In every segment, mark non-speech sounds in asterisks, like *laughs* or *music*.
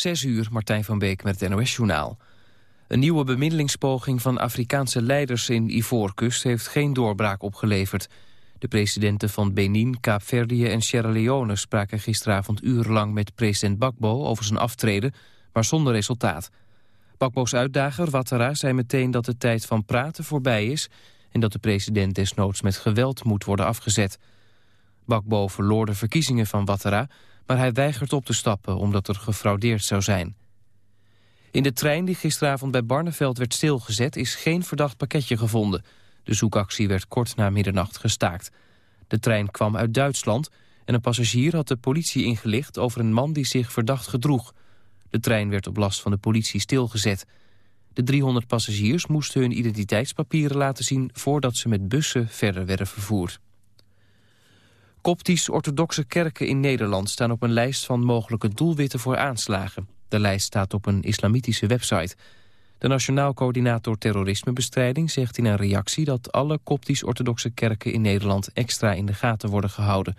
Zes uur, Martijn van Beek met het NOS-journaal. Een nieuwe bemiddelingspoging van Afrikaanse leiders in Ivoorkust... heeft geen doorbraak opgeleverd. De presidenten van Benin, Kaapverdië en Sierra Leone... spraken gisteravond urenlang met president Bakbo over zijn aftreden... maar zonder resultaat. Bakbo's uitdager, Ouattara, zei meteen dat de tijd van praten voorbij is... en dat de president desnoods met geweld moet worden afgezet. Bakbo verloor de verkiezingen van Ouattara maar hij weigert op te stappen omdat er gefraudeerd zou zijn. In de trein die gisteravond bij Barneveld werd stilgezet is geen verdacht pakketje gevonden. De zoekactie werd kort na middernacht gestaakt. De trein kwam uit Duitsland en een passagier had de politie ingelicht over een man die zich verdacht gedroeg. De trein werd op last van de politie stilgezet. De 300 passagiers moesten hun identiteitspapieren laten zien voordat ze met bussen verder werden vervoerd. Koptisch-orthodoxe kerken in Nederland staan op een lijst van mogelijke doelwitten voor aanslagen. De lijst staat op een islamitische website. De Nationaal Coördinator Terrorismebestrijding zegt in een reactie dat alle koptisch-orthodoxe kerken in Nederland extra in de gaten worden gehouden.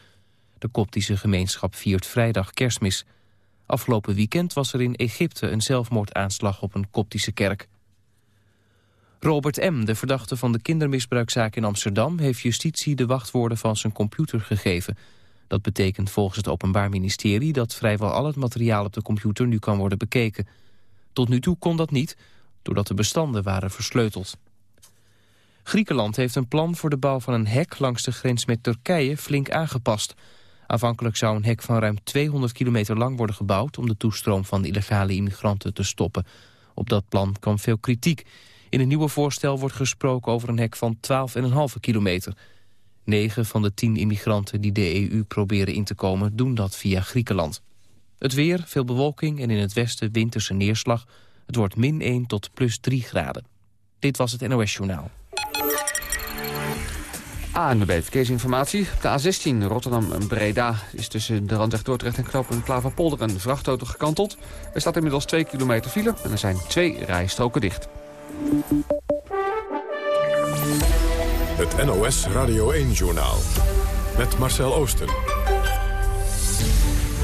De koptische gemeenschap viert vrijdag kerstmis. Afgelopen weekend was er in Egypte een zelfmoordaanslag op een koptische kerk. Robert M., de verdachte van de kindermisbruikzaak in Amsterdam... heeft justitie de wachtwoorden van zijn computer gegeven. Dat betekent volgens het Openbaar Ministerie... dat vrijwel al het materiaal op de computer nu kan worden bekeken. Tot nu toe kon dat niet, doordat de bestanden waren versleuteld. Griekenland heeft een plan voor de bouw van een hek langs de grens met Turkije flink aangepast. Aanvankelijk zou een hek van ruim 200 kilometer lang worden gebouwd... om de toestroom van illegale immigranten te stoppen. Op dat plan kwam veel kritiek... In het nieuwe voorstel wordt gesproken over een hek van 12,5 kilometer. Negen van de tien immigranten die de EU proberen in te komen... doen dat via Griekenland. Het weer, veel bewolking en in het westen winterse neerslag. Het wordt min 1 tot plus 3 graden. Dit was het NOS Journaal. ANWB Verkeersinformatie. De A16 Rotterdam-Breda is tussen de Randweg Dordrecht en Knoop Klaverpolder een vrachtauto gekanteld. Er staat inmiddels 2 kilometer file en er zijn twee rijstroken dicht. Het NOS Radio 1-journaal met Marcel Oosten.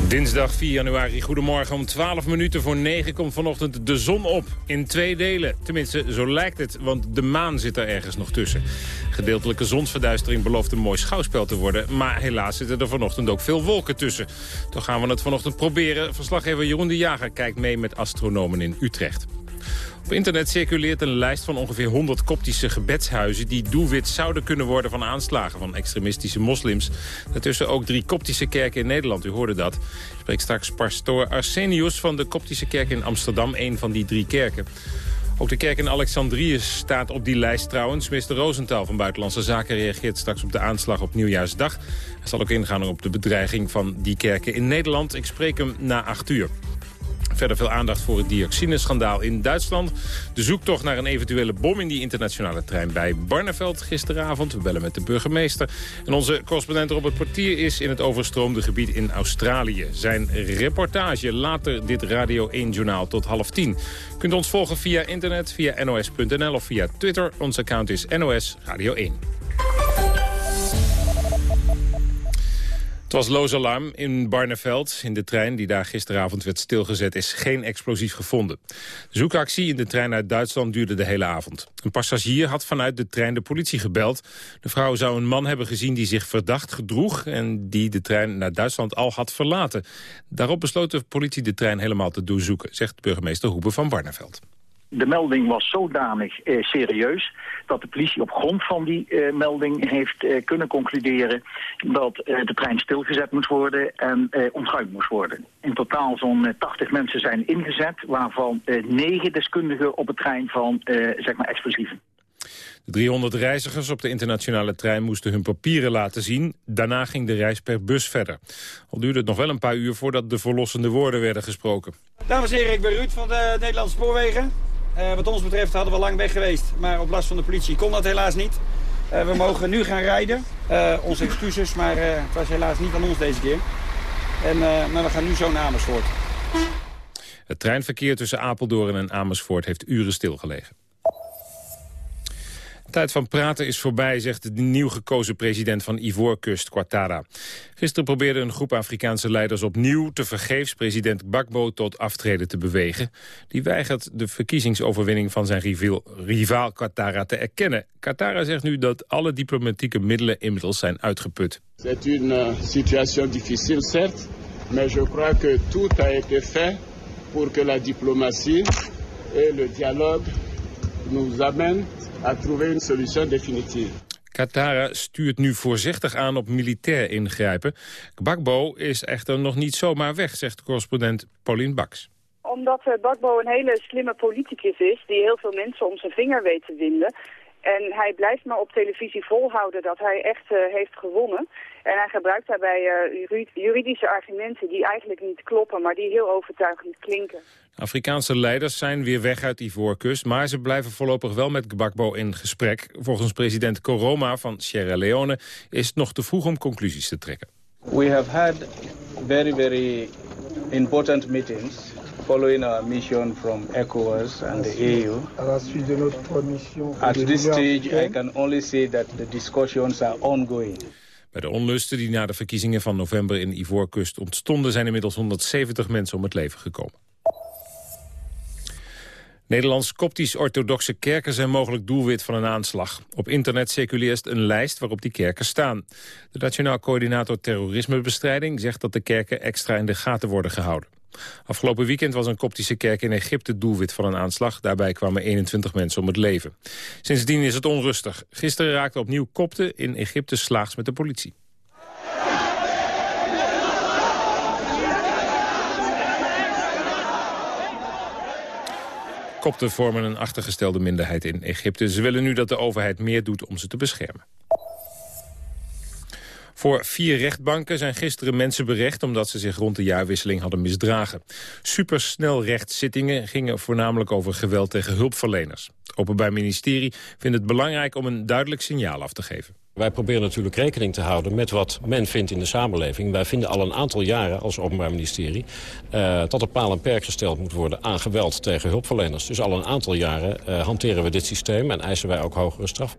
Dinsdag 4 januari, goedemorgen. Om 12 minuten voor 9 komt vanochtend de zon op. In twee delen. Tenminste, zo lijkt het, want de maan zit er ergens nog tussen. Gedeeltelijke zonsverduistering belooft een mooi schouwspel te worden. Maar helaas zitten er vanochtend ook veel wolken tussen. Toch gaan we het vanochtend proberen. Verslaggever Jeroen de Jager kijkt mee met astronomen in Utrecht. Op internet circuleert een lijst van ongeveer 100 koptische gebedshuizen... die doelwit zouden kunnen worden van aanslagen van extremistische moslims. Daartussen ook drie koptische kerken in Nederland, u hoorde dat. Ik spreek straks pastoor Arsenius van de koptische kerk in Amsterdam... een van die drie kerken. Ook de kerk in Alexandrië staat op die lijst trouwens. Minister Rosenthal van Buitenlandse Zaken reageert straks op de aanslag op Nieuwjaarsdag. Hij zal ook ingaan op de bedreiging van die kerken in Nederland. Ik spreek hem na acht uur. Verder veel aandacht voor het dioxineschandaal in Duitsland. De zoektocht naar een eventuele bom in die internationale trein bij Barneveld gisteravond. We bellen met de burgemeester. En onze correspondent Robert Portier is in het overstroomde gebied in Australië. Zijn reportage later dit Radio 1-journaal tot half tien. Kunt ons volgen via internet, via nos.nl of via Twitter. Ons account is NOS Radio 1. Was loos alarm in Barneveld. In de trein die daar gisteravond werd stilgezet is geen explosief gevonden. De zoekactie in de trein uit Duitsland duurde de hele avond. Een passagier had vanuit de trein de politie gebeld. De vrouw zou een man hebben gezien die zich verdacht gedroeg... en die de trein naar Duitsland al had verlaten. Daarop besloot de politie de trein helemaal te doorzoeken... zegt burgemeester Hoebe van Barneveld. De melding was zodanig eh, serieus dat de politie op grond van die eh, melding heeft eh, kunnen concluderen dat eh, de trein stilgezet moet worden en uh, ontruimd moest worden. In totaal zo'n 80 mensen zijn ingezet, waarvan 9 deskundigen op het trein van zeg maar explosieven. De 300 reizigers op de internationale trein moesten hun papieren laten zien. Daarna ging de reis per bus verder. Al duurde het nog wel een paar uur voordat de verlossende woorden werden gesproken. Dames en heren, ik ben Ruud van de Nederlandse Spoorwegen. Uh, wat ons betreft hadden we lang weg geweest, maar op last van de politie kon dat helaas niet. Uh, we mogen nu gaan rijden. Uh, onze excuses, maar het was helaas niet aan ons deze keer. En, maar we gaan nu zo naar Amersfoort. Het treinverkeer tussen Apeldoorn en Amersfoort heeft uren stilgelegen. Tijd van praten is voorbij, zegt de nieuw gekozen president van Ivoorkust, Ouattara. Gisteren probeerde een groep Afrikaanse leiders opnieuw te vergeefs president Gbagbo tot aftreden te bewegen. Die weigert de verkiezingsoverwinning van zijn rivaal, rivaal Ouattara te erkennen. Ouattara zegt nu dat alle diplomatieke middelen inmiddels zijn uitgeput. C'est une euh, situation difficile, certes, mais je crois que tout a été fait pour que la diplomatie et le dialogue nous à trouver une solution définitive. Qatar stuurt nu voorzichtig aan op militair ingrijpen. Gbagbo is echter nog niet zomaar weg, zegt correspondent Pauline Baks omdat uh, Gbagbo een hele slimme politicus is... die heel veel mensen om zijn vinger weet te winden. En hij blijft maar op televisie volhouden dat hij echt uh, heeft gewonnen. En hij gebruikt daarbij uh, juridische argumenten die eigenlijk niet kloppen... maar die heel overtuigend klinken. Afrikaanse leiders zijn weer weg uit Ivoorkust... maar ze blijven voorlopig wel met Gbagbo in gesprek. Volgens president Koroma van Sierra Leone is het nog te vroeg om conclusies te trekken. We have had very, very important meetings following our mission from ECOWAS and the EU. At this stage, I can only say that the discussions are ongoing. Bij de onlusten die na de verkiezingen van november in Ivoorkust ontstonden... zijn inmiddels 170 mensen om het leven gekomen. Nederlands-Koptisch-orthodoxe kerken zijn mogelijk doelwit van een aanslag. Op internet circuleert een lijst waarop die kerken staan. De Nationaal Coördinator Terrorismebestrijding zegt dat de kerken extra in de gaten worden gehouden. Afgelopen weekend was een koptische kerk in Egypte doelwit van een aanslag. Daarbij kwamen 21 mensen om het leven. Sindsdien is het onrustig. Gisteren raakten opnieuw kopten in Egypte slaags met de politie. Kopten vormen een achtergestelde minderheid in Egypte. Ze willen nu dat de overheid meer doet om ze te beschermen. Voor vier rechtbanken zijn gisteren mensen berecht... omdat ze zich rond de jaarwisseling hadden misdragen. Supersnelrechtszittingen gingen voornamelijk over geweld tegen hulpverleners. Openbaar Ministerie vindt het belangrijk om een duidelijk signaal af te geven. Wij proberen natuurlijk rekening te houden met wat men vindt in de samenleving. Wij vinden al een aantal jaren als Openbaar Ministerie... Uh, dat er paal en perk gesteld moet worden aan geweld tegen hulpverleners. Dus al een aantal jaren uh, hanteren we dit systeem en eisen wij ook hogere straf.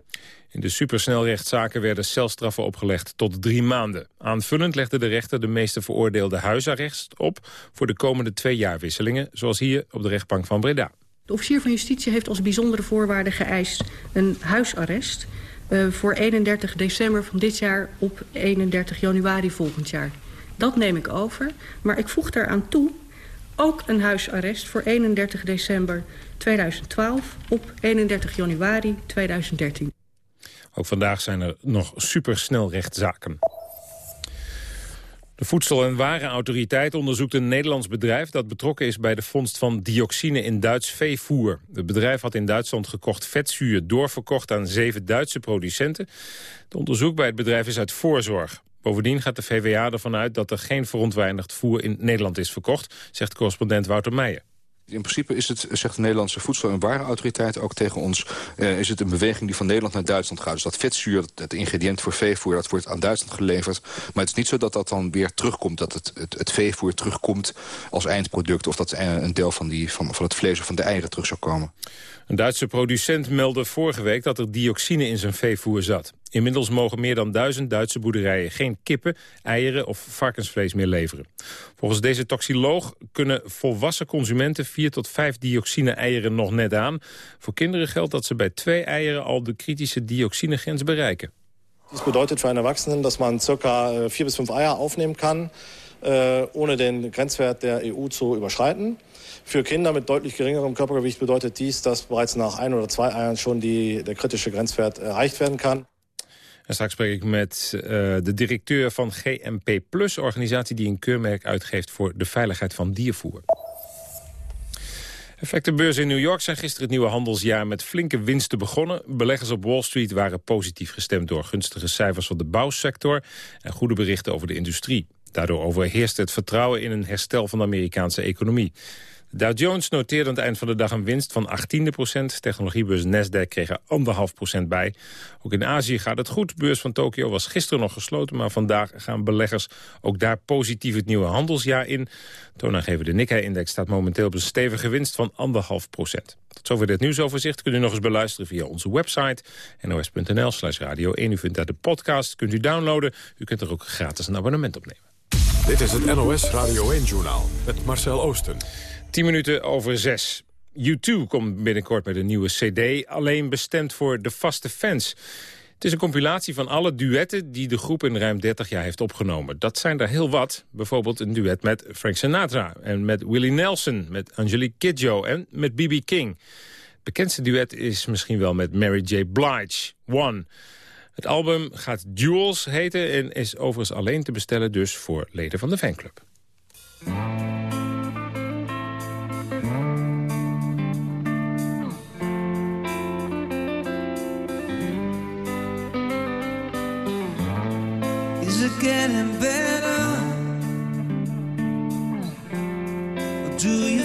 In de supersnelrechtszaken werden celstraffen opgelegd tot drie maanden. Aanvullend legde de rechter de meeste veroordeelde huisarrest op... voor de komende twee jaarwisselingen, zoals hier op de rechtbank van Breda. De officier van justitie heeft als bijzondere voorwaarde geëist een huisarrest... Uh, voor 31 december van dit jaar op 31 januari volgend jaar. Dat neem ik over, maar ik voeg daaraan toe... ook een huisarrest voor 31 december 2012 op 31 januari 2013. Ook vandaag zijn er nog supersnelrechtszaken. De Voedsel- en Warenautoriteit onderzoekt een Nederlands bedrijf... dat betrokken is bij de vondst van dioxine in Duits veevoer. Het bedrijf had in Duitsland gekocht vetzuur doorverkocht aan zeven Duitse producenten. Het onderzoek bij het bedrijf is uit voorzorg. Bovendien gaat de VWA ervan uit dat er geen verontreinigd voer in Nederland is verkocht... zegt correspondent Wouter Meijer. In principe is het, zegt de Nederlandse Voedsel- en Warenautoriteit ook tegen ons... Uh, is het een beweging die van Nederland naar Duitsland gaat. Dus dat vetzuur, het ingrediënt voor veevoer, dat wordt aan Duitsland geleverd. Maar het is niet zo dat dat dan weer terugkomt. Dat het, het, het veevoer terugkomt als eindproduct... of dat een deel van, die, van, van het vlees of van de eieren terug zou komen. Een Duitse producent meldde vorige week dat er dioxine in zijn veevoer zat. Inmiddels mogen meer dan duizend Duitse boerderijen geen kippen, eieren of varkensvlees meer leveren. Volgens deze toxoloog kunnen volwassen consumenten vier tot vijf dioxine-eieren nog net aan. Voor kinderen geldt dat ze bij twee eieren al de kritische dioxinegrens bereiken. Dit betekent voor een Erwachsenen dat man circa vier bis eieren aufnehmen kan, uh, ohne den Grenzwert der EU zu überschreiten. Für Kinder mit deutlich geringerem Körpergewicht bedeutet dies, dass bereits nach ein oder zwei Eiern schon die, der kritische Grenzwert erreicht werden kann. En straks spreek ik met uh, de directeur van GMP Plus, organisatie die een keurmerk uitgeeft voor de veiligheid van diervoer. Effectenbeurzen in New York zijn gisteren het nieuwe handelsjaar met flinke winsten begonnen. Beleggers op Wall Street waren positief gestemd door gunstige cijfers van de bouwsector en goede berichten over de industrie. Daardoor overheerst het vertrouwen in een herstel van de Amerikaanse economie. Dow Jones noteerde aan het eind van de dag een winst van 18 procent. Technologiebeurs Nasdaq kreeg er anderhalf procent bij. Ook in Azië gaat het goed. Beurs van Tokio was gisteren nog gesloten... maar vandaag gaan beleggers ook daar positief het nieuwe handelsjaar in. Toonaangever de Nikkei-index staat momenteel op een stevige winst van anderhalf procent. Tot zover dit nieuwsoverzicht kunt u nog eens beluisteren via onze website nos.nl slash radio 1. U vindt daar de podcast, kunt u downloaden. U kunt er ook gratis een abonnement op nemen. Dit is het NOS Radio 1-journaal met Marcel Oosten. 10 minuten over 6. U2 komt binnenkort met een nieuwe cd, alleen bestemd voor de vaste fans. Het is een compilatie van alle duetten die de groep in ruim 30 jaar heeft opgenomen. Dat zijn er heel wat. Bijvoorbeeld een duet met Frank Sinatra en met Willie Nelson, met Angelique Kidjo en met B.B. King. Het bekendste duet is misschien wel met Mary J. Blige, One. Het album gaat Jewels heten en is overigens alleen te bestellen dus voor leden van de fanclub. It getting better? Or do you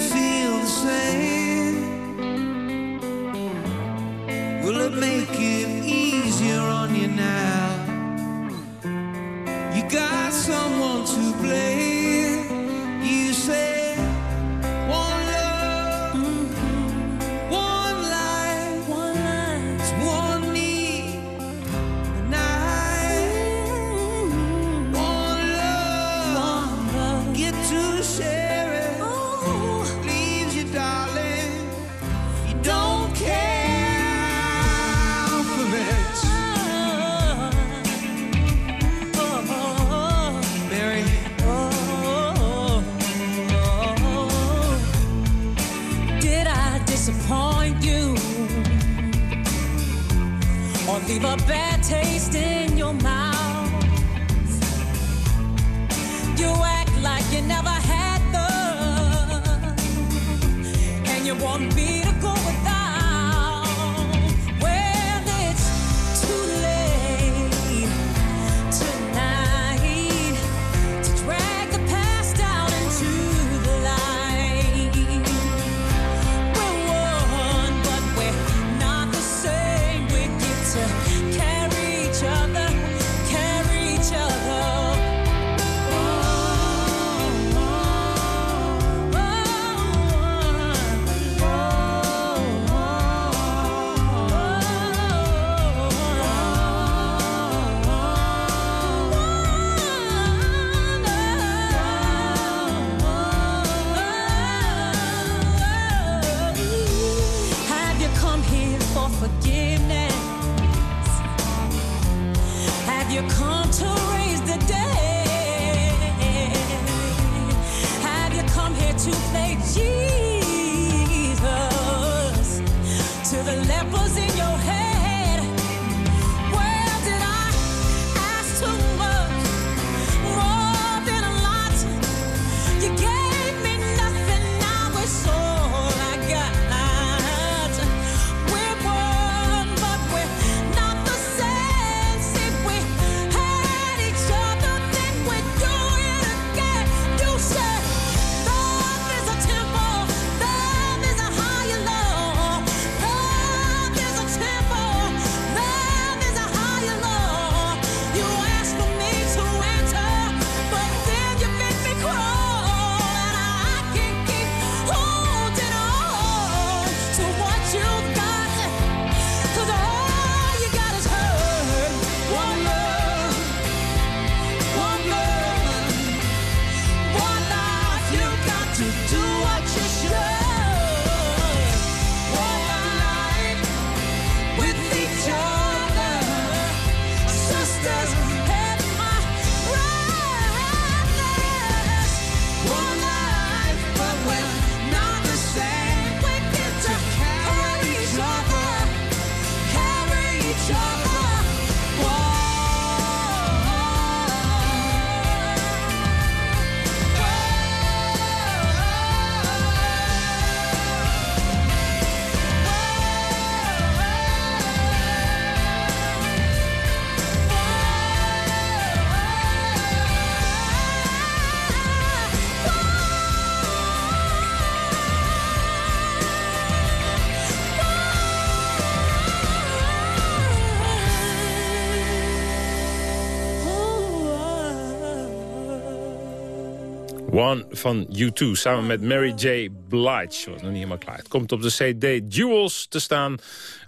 Van U2 samen met Mary J. Blige. Was nog niet helemaal klaar. Het komt op de CD Jewels te staan.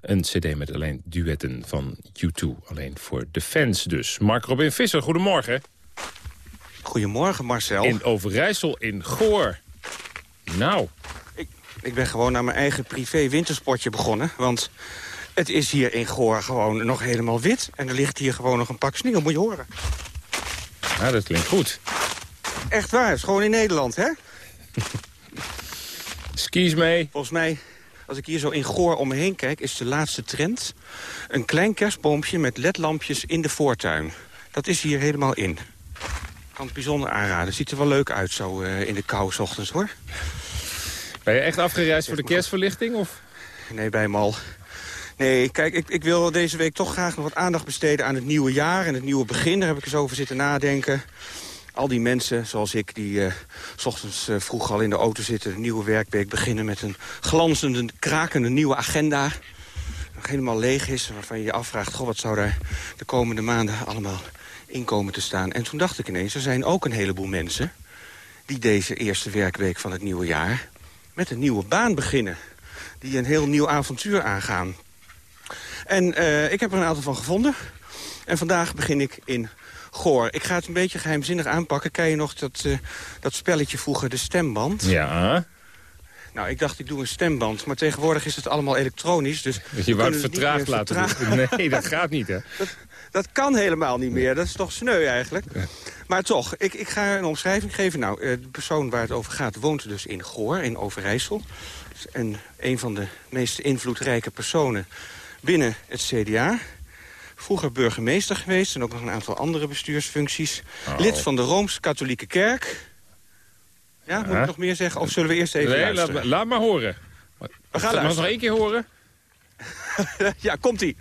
Een cd met alleen duetten van U2. Alleen voor de fans dus. Mark Robin Visser, goedemorgen. Goedemorgen Marcel. In Overijssel in Goor. Nou. Ik ben gewoon naar mijn eigen privé wintersportje begonnen. Want het is hier in Goor gewoon nog helemaal wit. En er ligt hier gewoon nog een pak sneeuw, moet je horen. Ja, dat klinkt goed. Echt waar, het is gewoon in Nederland, hè? Skis mee. Volgens mij, als ik hier zo in Goor om me heen kijk... is de laatste trend een klein kerstboompje met ledlampjes in de voortuin. Dat is hier helemaal in. Ik kan het bijzonder aanraden. Ziet er wel leuk uit zo eh, in de kou 's ochtends, hoor. Ben je echt afgereisd voor de kerstverlichting? Of? Nee, bij Mal. Nee, kijk, ik, ik wil deze week toch graag nog wat aandacht besteden aan het nieuwe jaar en het nieuwe begin. Daar heb ik eens over zitten nadenken. Al die mensen, zoals ik, die eh, s ochtends eh, vroeg al in de auto zitten... de nieuwe werkweek beginnen met een glanzende, krakende nieuwe agenda. Nog helemaal leeg is, waarvan je je afvraagt... Goh, wat zou daar de komende maanden allemaal in komen te staan. En toen dacht ik ineens, er zijn ook een heleboel mensen... die deze eerste werkweek van het nieuwe jaar met een nieuwe baan beginnen. Die een heel nieuw avontuur aangaan. En eh, ik heb er een aantal van gevonden. En vandaag begin ik in Goor. Ik ga het een beetje geheimzinnig aanpakken. Ken je nog dat, eh, dat spelletje vroeger, de stemband? Ja. Nou, ik dacht ik doe een stemband. Maar tegenwoordig is het allemaal elektronisch. Dus Dus je wou het vertraagd laten doen. *laughs* Nee, dat gaat niet, hè? *laughs* Dat, dat kan helemaal niet meer. Dat is toch sneu eigenlijk. Maar toch, ik, ik ga een omschrijving geven. Nou, eh, de persoon waar het over gaat woont dus in Goor, in Overijssel. En een van de meest invloedrijke personen binnen het CDA. Vroeger burgemeester geweest en ook nog een aantal andere bestuursfuncties. Oh. Lid van de Rooms-Katholieke Kerk. Ja, moet ik nog meer zeggen? Of zullen we eerst even nee, laat, luisteren? maar- laat maar horen. We gaan Mag ik nog luisteren. één keer horen? *laughs* ja, komt-ie.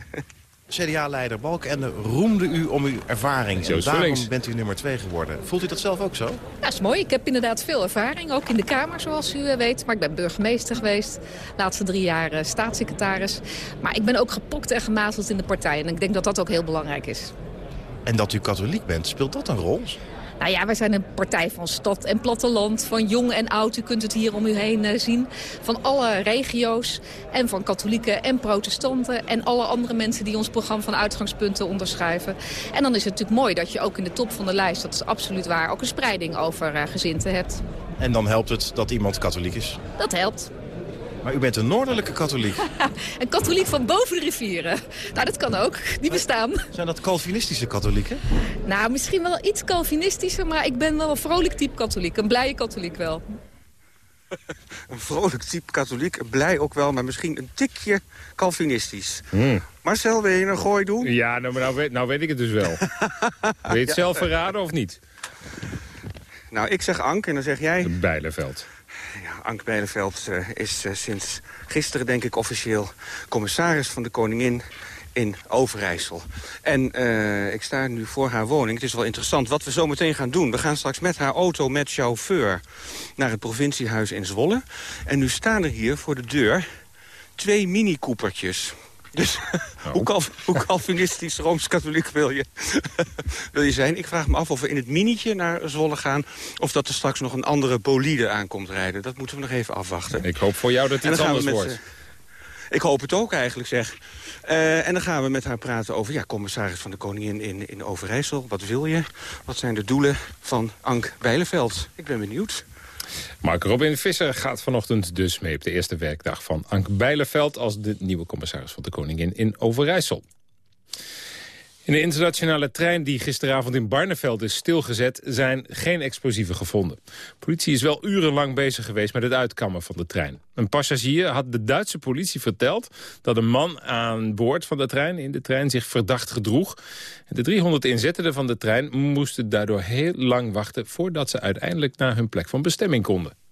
CDA-leider Balkenende roemde u om uw ervaring. En daarom bent u nummer twee geworden. Voelt u dat zelf ook zo? Ja, dat is mooi. Ik heb inderdaad veel ervaring, ook in de Kamer zoals u eh, weet. Maar ik ben burgemeester geweest, de laatste drie jaar eh, staatssecretaris. Maar ik ben ook gepokt en gemazeld in de partij. En ik denk dat dat ook heel belangrijk is. En dat u katholiek bent, speelt dat een rol? Nou ja, wij zijn een partij van stad en platteland, van jong en oud. U kunt het hier om u heen eh, zien. Van alle regio's en van katholieken en protestanten... en alle andere mensen die ons programma van uitgangspunten onderschrijven. En dan is het natuurlijk mooi dat je ook in de top van de lijst... dat is absoluut waar, ook een spreiding over eh, gezinten hebt. En dan helpt het dat iemand katholiek is. Dat helpt. Maar u bent een noordelijke katholiek. *laughs* Een katholiek van boven de rivieren. Nou, dat kan ook. Die bestaan. Zijn dat Calvinistische katholieken? Nou, misschien wel iets Calvinistischer, maar ik ben wel een vrolijk type katholiek. Een blije katholiek wel. *laughs* Een vrolijk type katholiek, blij ook wel, maar misschien een tikje Calvinistisch. Hmm. Marcel, wil je een gooi doen? Ja, nou, maar nou, weet, nou weet ik het dus wel. *laughs* Wil je het Ja. zelf verraden of niet? Nou, ik zeg Ank en dan zeg jij... Bijleveld. Ja, Ank Bijleveld eh, is eh, sinds gisteren, denk ik, officieel commissaris van de Koningin in Overijssel. En eh, ik sta nu voor haar woning. Het is wel interessant wat we zo meteen gaan doen. We gaan straks met haar auto met chauffeur naar het provinciehuis in Zwolle. En nu staan er hier voor de deur twee mini-coopertjes. Dus hoe, cal hoe calvinistisch Rooms-Katholiek wil je, *laughs* wil je zijn? Ik vraag me af of we in het minietje naar Zwolle gaan... of dat er straks nog een andere bolide aankomt rijden. Dat moeten we nog even afwachten. Ik hoop voor jou dat we anders met wordt. z'n- Ik hoop het ook eigenlijk, zeg. Eh, en dan gaan we met haar praten over... ja, commissaris van de Koningin in, in Overijssel. Wat wil je? Wat zijn de doelen van Ank Bijleveld? Ik ben benieuwd. Mark Robin Visser gaat vanochtend dus mee op de eerste werkdag van Ank Bijleveld... als de nieuwe commissaris van de Koningin in Overijssel. In de internationale trein die gisteravond in Barneveld is stilgezet... zijn geen explosieven gevonden. Politie is wel urenlang bezig geweest met het uitkammen van de trein. Een passagier had de Duitse politie verteld... dat een man aan boord van de trein in de trein zich verdacht gedroeg. De 300 inzettenden van de trein moesten daardoor heel lang wachten... voordat ze uiteindelijk naar hun plek van bestemming konden.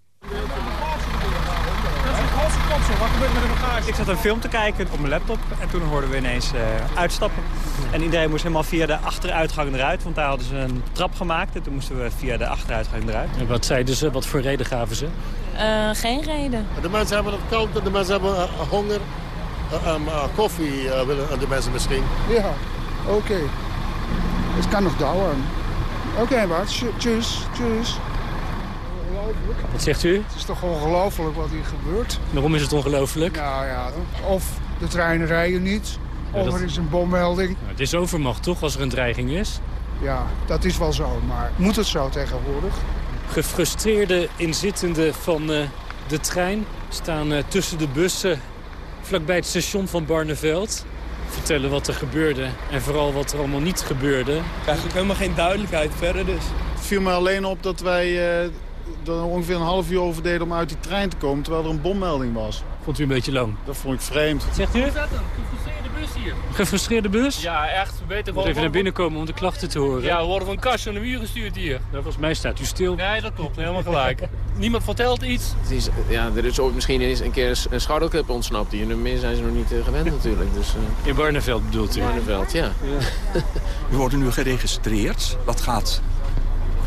Ik zat een film te kijken op mijn laptop en toen hoorden we ineens eh, uitstappen. En iedereen moest helemaal via de achteruitgang eruit, want daar hadden ze een trap gemaakt. En toen moesten we via de achteruitgang eruit. En wat zeiden ze? Wat voor reden gaven ze? Eh, geen reden. De mensen hebben het koud de mensen hebben eh, honger. Eh, ehm, eh, koffie willen de mensen misschien. Ja, oké. Het kan nog dauern. Oké, wat? Tschüss, tschüss. Ongelooflijk. Wat zegt u? Het is toch ongelooflijk wat hier gebeurt? Waarom is het ongelooflijk? Nou ja, of de treinen rijden niet, Ja, of dat- er is een bommelding. Nou, het is overmacht toch, als er een dreiging is? Ja, dat is wel zo, maar moet het zo tegenwoordig? Gefrustreerde inzittenden van eh, de trein staan eh, tussen de bussen vlakbij het station van Barneveld. Vertellen wat er gebeurde en vooral wat er allemaal niet gebeurde. Eigenlijk helemaal geen duidelijkheid verder dus. Het viel me alleen op dat wij eh, er ongeveer een half uur over deden om uit die trein te komen... terwijl er een bommelding was. Vond u een beetje lang? Dat vond ik vreemd. Zegt u? Dat gefrustreerde bus hier? Gefrustreerde bus? Ja, echt. We weten gewoon... even naar binnen komen om de klachten te horen. Ja, we worden van kast aan de muur gestuurd hier. Nou, volgens mij staat u stil. Nee, dat klopt. Helemaal gelijk. *laughs* Niemand vertelt iets. Het is, ja, er is ooit misschien eens een keer een- schouderclip ontsnapt hier. En meer zijn ze nog niet eh, gewend *laughs* natuurlijk. Dus, eh, In Barneveld bedoelt u? Barneveld, ja. We *laughs* worden nu geregistreerd. Dat gaat,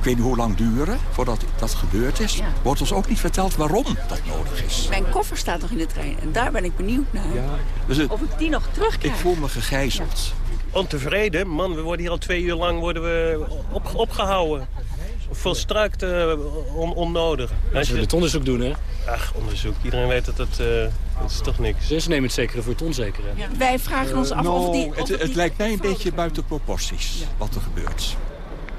ik weet niet hoe lang duren voordat dat gebeurd is. Wordt ons ook niet verteld waarom dat nodig is. Mijn koffer staat nog in de trein en daar ben ik benieuwd naar. Dus het- Of ik die nog terugkrijg. ik voel me gegijzeld. Ontevreden, man, we worden hier al twee uur lang worden we op, opgehouden. Volstrekt eh, on, onnodig. Ze willen het onderzoek doen, hè? Ach, onderzoek. Iedereen weet dat het, eh het is toch niks. Ze nemen het zekere voor het onzekere. Wij vragen ons af of Nou, die... Of het, het die- lijkt mij een beetje buiten proporties wat er gebeurt.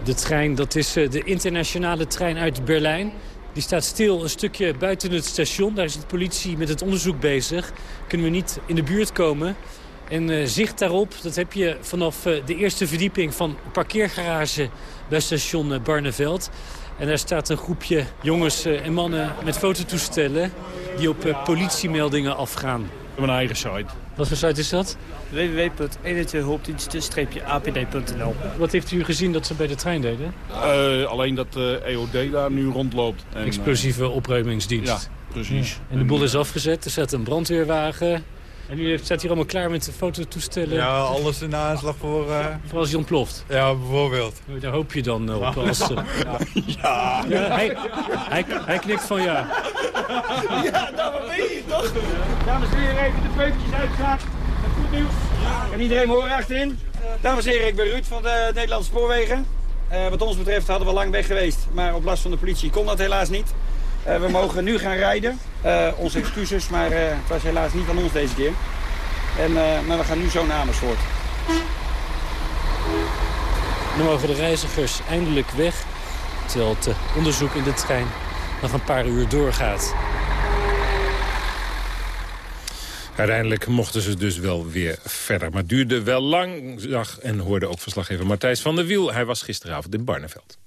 De trein, dat is eh, de internationale trein uit Berlijn. Die staat stil een stukje buiten het station. Daar is de politie met het onderzoek bezig. Kunnen we niet in de buurt komen. En eh, zicht daarop, dat heb je vanaf eh, de eerste verdieping van parkeergarage bij station Barneveld. En daar staat een groepje jongens en mannen met fototoestellen die op politiemeldingen afgaan. Hebben een eigen site. Wat voor site is dat? www.energiehulpdiensten-apd.nl Wat heeft u gezien dat ze bij de trein deden? Eh, alleen dat de EOD daar nu rondloopt. En, eh, Explosieve opruimingsdienst. Ja, precies. En de boel is afgezet, er staat een brandweerwagen. En u heeft- staat hier allemaal klaar met de fototoestellen. Ja, alles in de aanslag voor... eh, Voor als hij ontploft. Ja, bijvoorbeeld. Daar hoop je dan op. Ja. Als, eh, *laughs* Ja. Ja, hij, hij, hij knikt van ja. Ja, daar ben je toch? Dames en heren, even de peukjes uitgaan. Met goed nieuws. Kan iedereen horen achterin? Dames en heren, ik ben Ruud van de Nederlandse Spoorwegen. Eh, wat ons betreft hadden we lang weg geweest. Maar op last van de politie kon dat helaas niet. Eh, we mogen nu gaan rijden. Eh, onze excuses, maar eh, het was helaas niet van ons deze keer. En, eh, maar we gaan nu zo naar Amersfoort. Nu mogen de reizigers eindelijk weg. Terwijl het onderzoek in de trein nog een paar uur doorgaat. Uiteindelijk mochten ze dus wel weer verder. Maar het duurde wel lang, zag en hoorde ook verslaggever Matthijs van der Wiel. Hij was gisteravond in Barneveld.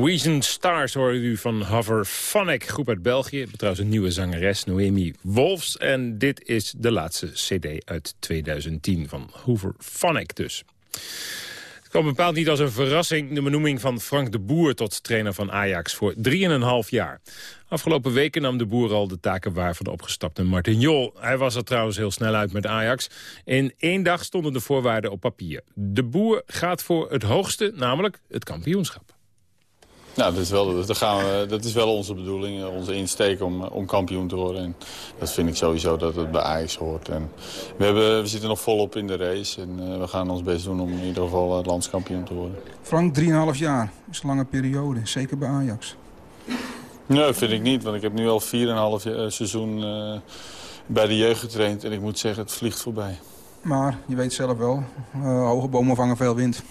Norwegian Stars hoorde u van Phonic, groep uit België. Trouwens een nieuwe zangeres, Noemi Wolfs. En dit is de laatste cd uit 2010 van Hoover Phonic dus. Het kwam bepaald niet als een verrassing de benoeming van Frank de Boer tot trainer van Ajax voor 3,5 jaar. Afgelopen weken nam de Boer al de taken waar van de opgestapte Martin Jol. Hij was er trouwens heel snel uit met Ajax. In één dag stonden de voorwaarden op papier. De Boer gaat voor het hoogste, namelijk het kampioenschap. Nou, dat is, wel, dat, gaan we, dat is wel onze bedoeling, eh, onze insteek om, om kampioen te worden. En dat vind ik sowieso dat het bij Ajax hoort. En we, hebben, we zitten nog volop in de race en uh, we gaan ons best doen om in ieder geval uh, landskampioen te worden. Frank, 3,5 jaar is een lange periode, zeker bij Ajax. Nee, vind ik niet, want ik heb nu al 4,5 seizoen bij de jeugd getraind. En ik moet zeggen, het vliegt voorbij. Maar je weet zelf wel, hoge bomen vangen veel wind.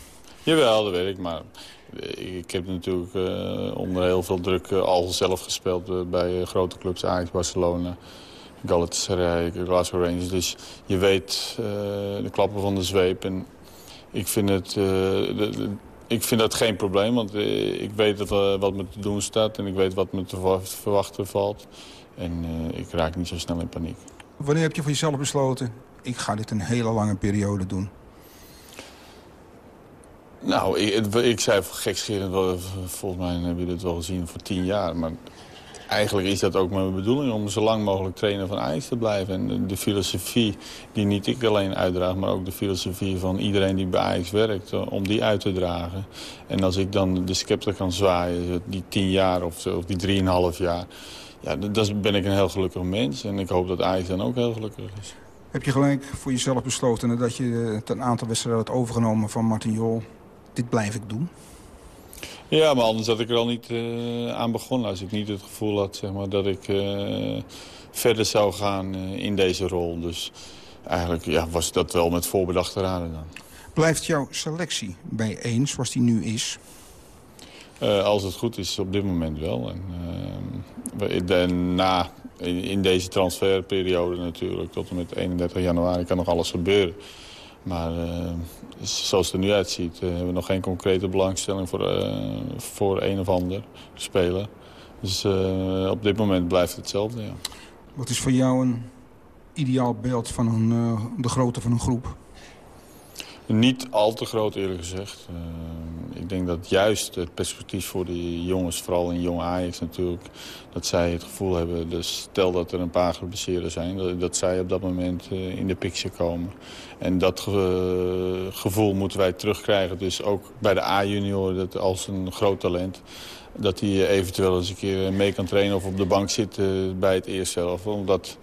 Jawel, dat weet ik, maar ik heb natuurlijk uh, onder heel veel druk uh, al zelf gespeeld bij grote clubs, Ajax, Barcelona, Galatasaray, Glasgow Rangers. Dus je weet de klappen van de zweep. En ik vind, het, ik vind dat geen probleem, want ik weet wat me te doen staat en ik weet wat me te verwachten valt. En ik raak niet zo snel in paniek. Wanneer heb je voor jezelf besloten, ik ga dit een hele lange periode doen? Nou, ik, ik zei gekscherend, volgens mij hebben jullie het wel gezien voor tien jaar. Maar eigenlijk is dat ook mijn bedoeling om zo lang mogelijk trainer van Ajax te blijven. En de filosofie die niet ik alleen uitdraag, maar ook de filosofie van iedereen die bij Ajax werkt, om die uit te dragen. En als ik dan de scepter kan zwaaien, die tien jaar of, of die drieënhalf jaar, ja, dan ben ik een heel gelukkig mens. En ik hoop dat Ajax dan ook heel gelukkig is. Heb je gelijk voor jezelf besloten dat je het een aantal wedstrijden had overgenomen van Martin Jol? Dit blijf ik doen? Ja, maar anders had ik er al niet uh, aan begonnen. Als ik niet het gevoel had zeg maar, dat ik uh, verder zou gaan uh, in deze rol. Dus eigenlijk ja, was dat wel met voorbedachte raden dan. Blijft jouw selectie bij één zoals die nu is? als het goed is, op dit moment wel. En, daarna, in, in deze transferperiode natuurlijk, tot en met 31 januari kan nog alles gebeuren. Maar uh, zoals het er nu uitziet, uh, hebben we nog geen concrete belangstelling voor, uh, voor een of ander speler. Dus op dit moment blijft het hetzelfde, ja. Wat is voor jou een ideaal beeld van een, de grootte van een groep? Niet al te groot eerlijk gezegd. Uh, ik denk dat juist het perspectief voor die jongens, vooral in jong Ajax natuurlijk... dat zij het gevoel hebben, dus stel dat er een paar geblesseerden zijn... dat, zij op dat moment uh, in de picture komen. En dat ge gevoel moeten wij terugkrijgen. Dus ook bij de A-junior dat als een groot talent... dat hij eventueel eens een keer mee kan trainen of op de bank zit bij het eerste zelf. Omdat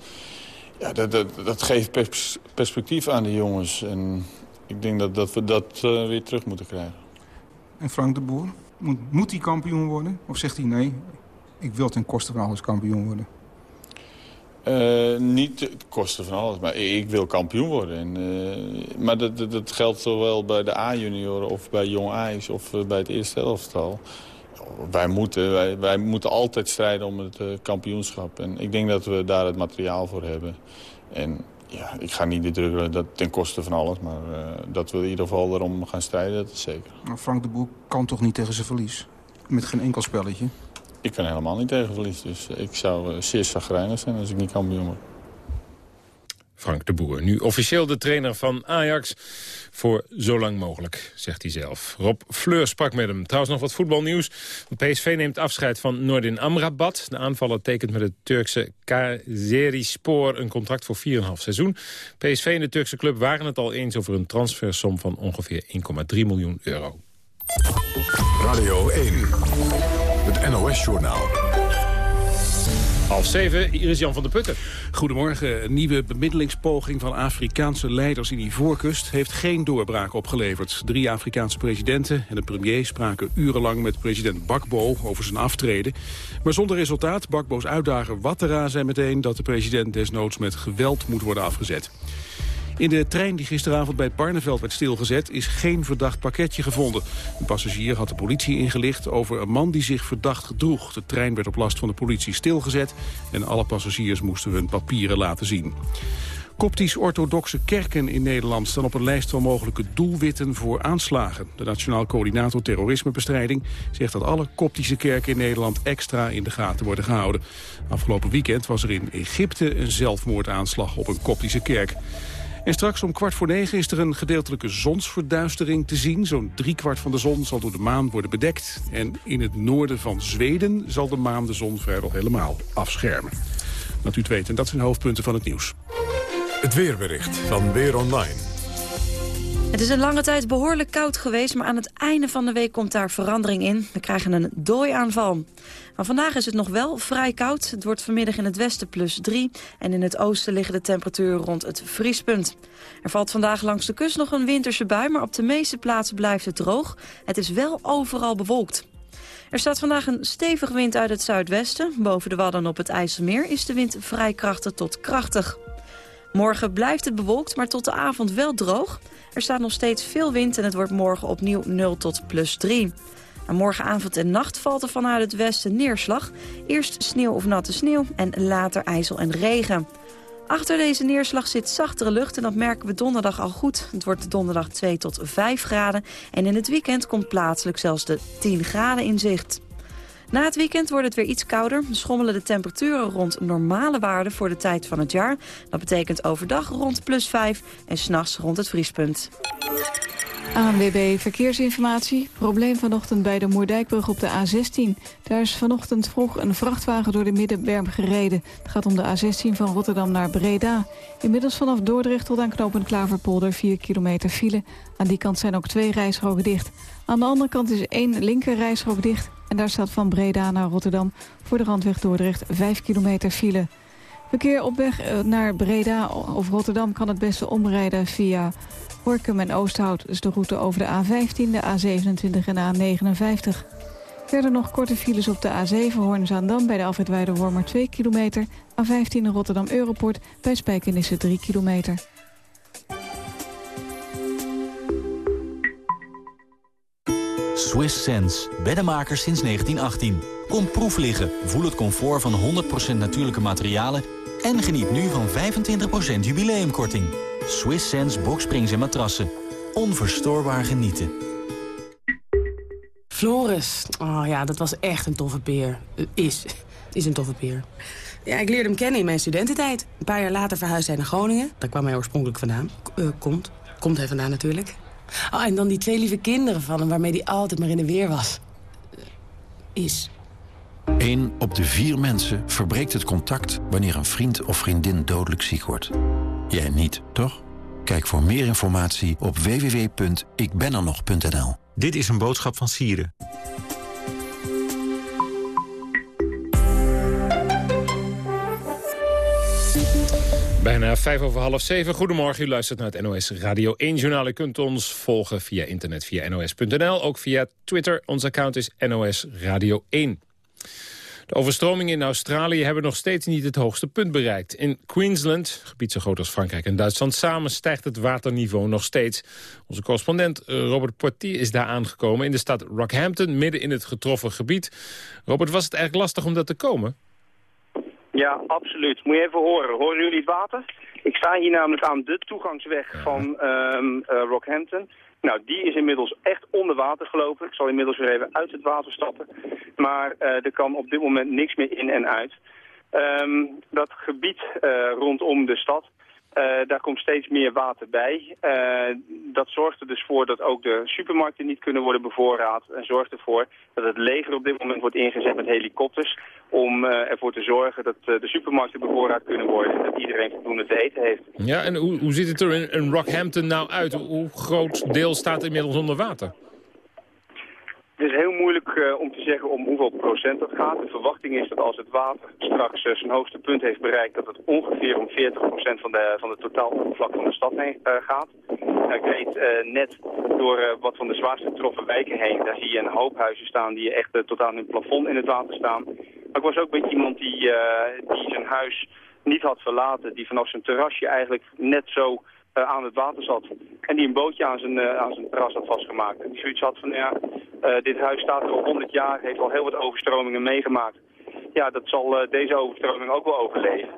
ja, dat, dat, dat geeft pers perspectief aan de jongens... En, ik denk dat, dat we dat uh, weer terug moeten krijgen. En Frank de Boer? Moet, moet hij kampioen worden? Of zegt hij nee, ik wil ten koste van alles kampioen worden? Uh, niet ten koste van alles, maar ik wil kampioen worden. En, uh, maar dat, dat, dat, geldt zowel bij de A-junioren of bij Jong Ajax of bij het eerste elftal. Wij moeten, wij, wij moeten altijd strijden om het kampioenschap. En ik denk dat we daar het materiaal voor hebben. En ja, ik ga niet drukken dat ten koste van alles. Maar uh, dat we in ieder geval erom gaan strijden, dat is zeker. Maar Frank de Boer kan toch niet tegen zijn verlies? Met geen enkel spelletje? Ik kan helemaal niet tegen verlies. Dus ik zou uh, zeer zagrijnig zijn als ik niet kampioen word. Frank de Boer, nu officieel de trainer van Ajax voor zo lang mogelijk, zegt hij zelf. Rob Fleur sprak met hem. Trouwens nog wat voetbalnieuws. PSV neemt afscheid van Noordin Amrabat. De aanvaller tekent met het Turkse Kayseri-spoor een contract voor 4,5 seizoen. PSV en de Turkse club waren het al eens over een transfersom van ongeveer 1,3 miljoen euro. Radio 1, het NOS-journaal. Half zeven, hier is Jan van der Putten. Goedemorgen. Een nieuwe bemiddelingspoging van Afrikaanse leiders in Ivoorkust heeft geen doorbraak opgeleverd. Drie Afrikaanse presidenten en de premier spraken urenlang met president Bakbo over zijn aftreden. Maar zonder resultaat. Bakbo's uitdager Wattera zei meteen dat de president desnoods met geweld moet worden afgezet. In de trein die gisteravond bij Barneveld werd stilgezet... is geen verdacht pakketje gevonden. Een passagier had de politie ingelicht over een man die zich verdacht gedroeg. De trein werd op last van de politie stilgezet... en alle passagiers moesten hun papieren laten zien. Koptisch-orthodoxe kerken in Nederland staan op een lijst van mogelijke doelwitten voor aanslagen. De Nationaal Coördinator Terrorismebestrijding zegt dat alle koptische kerken in Nederland extra in de gaten worden gehouden. Afgelopen weekend was er in Egypte een zelfmoordaanslag op een koptische kerk. En straks om kwart voor negen is er een gedeeltelijke zonsverduistering te zien. Zo'n driekwart van de zon zal door de maan worden bedekt. En in het noorden van Zweden zal de maan de zon vrijwel helemaal afschermen. Dat u het en dat zijn hoofdpunten van het nieuws. Het weerbericht van Weer Online. Het is een lange tijd behoorlijk koud geweest, maar aan het einde van de week komt daar verandering in. We krijgen een dooiaanval. Maar vandaag is het nog wel vrij koud. Het wordt vanmiddag in het westen plus 3 en in het oosten liggen de temperaturen rond het vriespunt. Er valt vandaag langs de kust nog een winterse bui, maar op de meeste plaatsen blijft het droog. Het is wel overal bewolkt. Er staat vandaag een stevige wind uit het zuidwesten. Boven de Wadden op het IJsselmeer is de wind vrij krachtig tot krachtig. Morgen blijft het bewolkt, maar tot de avond wel droog. Er staat nog steeds veel wind en het wordt morgen opnieuw 0 tot plus 3. En morgenavond en nacht valt er vanuit het westen neerslag. Eerst sneeuw of natte sneeuw en later ijzel en regen. Achter deze neerslag zit zachtere lucht en dat merken we donderdag al goed. Het wordt donderdag 2 tot 5 graden en in het weekend komt plaatselijk zelfs de 10 graden in zicht. Na het weekend wordt het weer iets kouder. Schommelen de temperaturen rond normale waarden voor de tijd van het jaar. Dat betekent overdag rond plus 5 en s'nachts rond het vriespunt. ANWB Verkeersinformatie. Probleem vanochtend bij de Moerdijkbrug op de A16. Daar is vanochtend vroeg een vrachtwagen door de middenberm gereden. Het gaat om de A16 van Rotterdam naar Breda. Inmiddels vanaf Dordrecht tot aan knooppunt Klaverpolder 4 kilometer file. Aan die kant zijn ook twee rijstroken dicht. Aan de andere kant is één linker rijstrook dicht. En daar staat van Breda naar Rotterdam voor de randweg Dordrecht 5 kilometer file. Verkeer op weg eh, naar Breda of Rotterdam kan het beste omrijden via Horkum en Oosthout. Dus de route over de A15, de A27 en de A59. Verder nog korte files op de A7 Hoorn-Zaandam bij de afrit Weidewormer 2 kilometer. A15 Rotterdam Europort bij Spijkenisse 3 kilometer. Swiss Sense, beddenmakers sinds 1918. Kom proef liggen, voel het comfort van 100% natuurlijke materialen... en geniet nu van 25% jubileumkorting. Swiss Sense boksprings en matrassen. Onverstoorbaar genieten. Floris, oh ja, dat was echt een toffe peer. Eh, is, is een toffe peer. Ja, ik leerde hem kennen in mijn studententijd. Een paar jaar later verhuisde hij naar Groningen. Daar kwam hij oorspronkelijk vandaan. Eh, komt. Komt hij vandaan natuurlijk. Oh, en dan die twee lieve kinderen van hem waarmee hij altijd maar in de weer was. Is. Eén op de vier mensen verbreekt het contact wanneer een vriend of vriendin dodelijk ziek wordt. Jij niet, toch? Kijk voor meer informatie op www.ikbenernog.nl. Dit is een boodschap van Sieren. Bijna vijf over half zeven. Goedemorgen, u luistert naar het NOS Radio 1-journaal. U kunt ons volgen via internet, via nos.nl. Ook via Twitter. Ons account is NOS Radio 1. De overstromingen in Australië hebben nog steeds niet het hoogste punt bereikt. In Queensland, gebied zo groot als Frankrijk en Duitsland samen... stijgt het waterniveau nog steeds. Onze correspondent eh, Robert Portier is daar aangekomen... in de stad Rockhampton, midden in het getroffen gebied. Robert, was het eigenlijk lastig om daar te komen? Ja, absoluut. Moet je even horen. Horen jullie het water? Ik sta hier namelijk aan de toegangsweg van eh, Rockhampton. Nou, die is inmiddels echt onder water gelopen. Ik zal inmiddels weer even uit het water stappen. Maar eh, er kan op dit moment niks meer in en uit. Ehm, dat gebied eh, rondom de stad, eh, daar komt steeds meer water bij. Eh, dat zorgt er dus voor dat ook de supermarkten niet kunnen worden bevoorraad. En zorgt ervoor dat het leger op dit moment wordt ingezet met helikopters... om eh, ervoor te zorgen dat de supermarkten bevoorraad kunnen worden... en dat iedereen voldoende te eten heeft. Ja, en hoe, hoe ziet het er in, in Rockhampton nou uit? Hoe groot deel staat inmiddels onder water? Het is heel moeilijk eh, om te zeggen om hoeveel procent dat gaat. De verwachting is dat als het water straks eh, zijn hoogste punt heeft bereikt... dat het ongeveer om 40 procent van de, van de totaal oppervlak van de stad heen eh, gaat. Ik reed net door wat van de zwaarst getroffen wijken heen. Daar zie je een hoop huizen staan die echt tot aan hun plafond in het water staan. Maar ik was ook met iemand die, die zijn huis niet had verlaten. Die vanaf zijn terrasje eigenlijk net zo aan het water zat. En die een bootje aan zijn, eh, aan zijn terras had vastgemaakt. En die zoiets had van, ja, eh, dit huis staat er al 100 jaar, heeft al heel wat overstromingen meegemaakt. Ja, dat zal eh, deze overstroming ook wel overleven.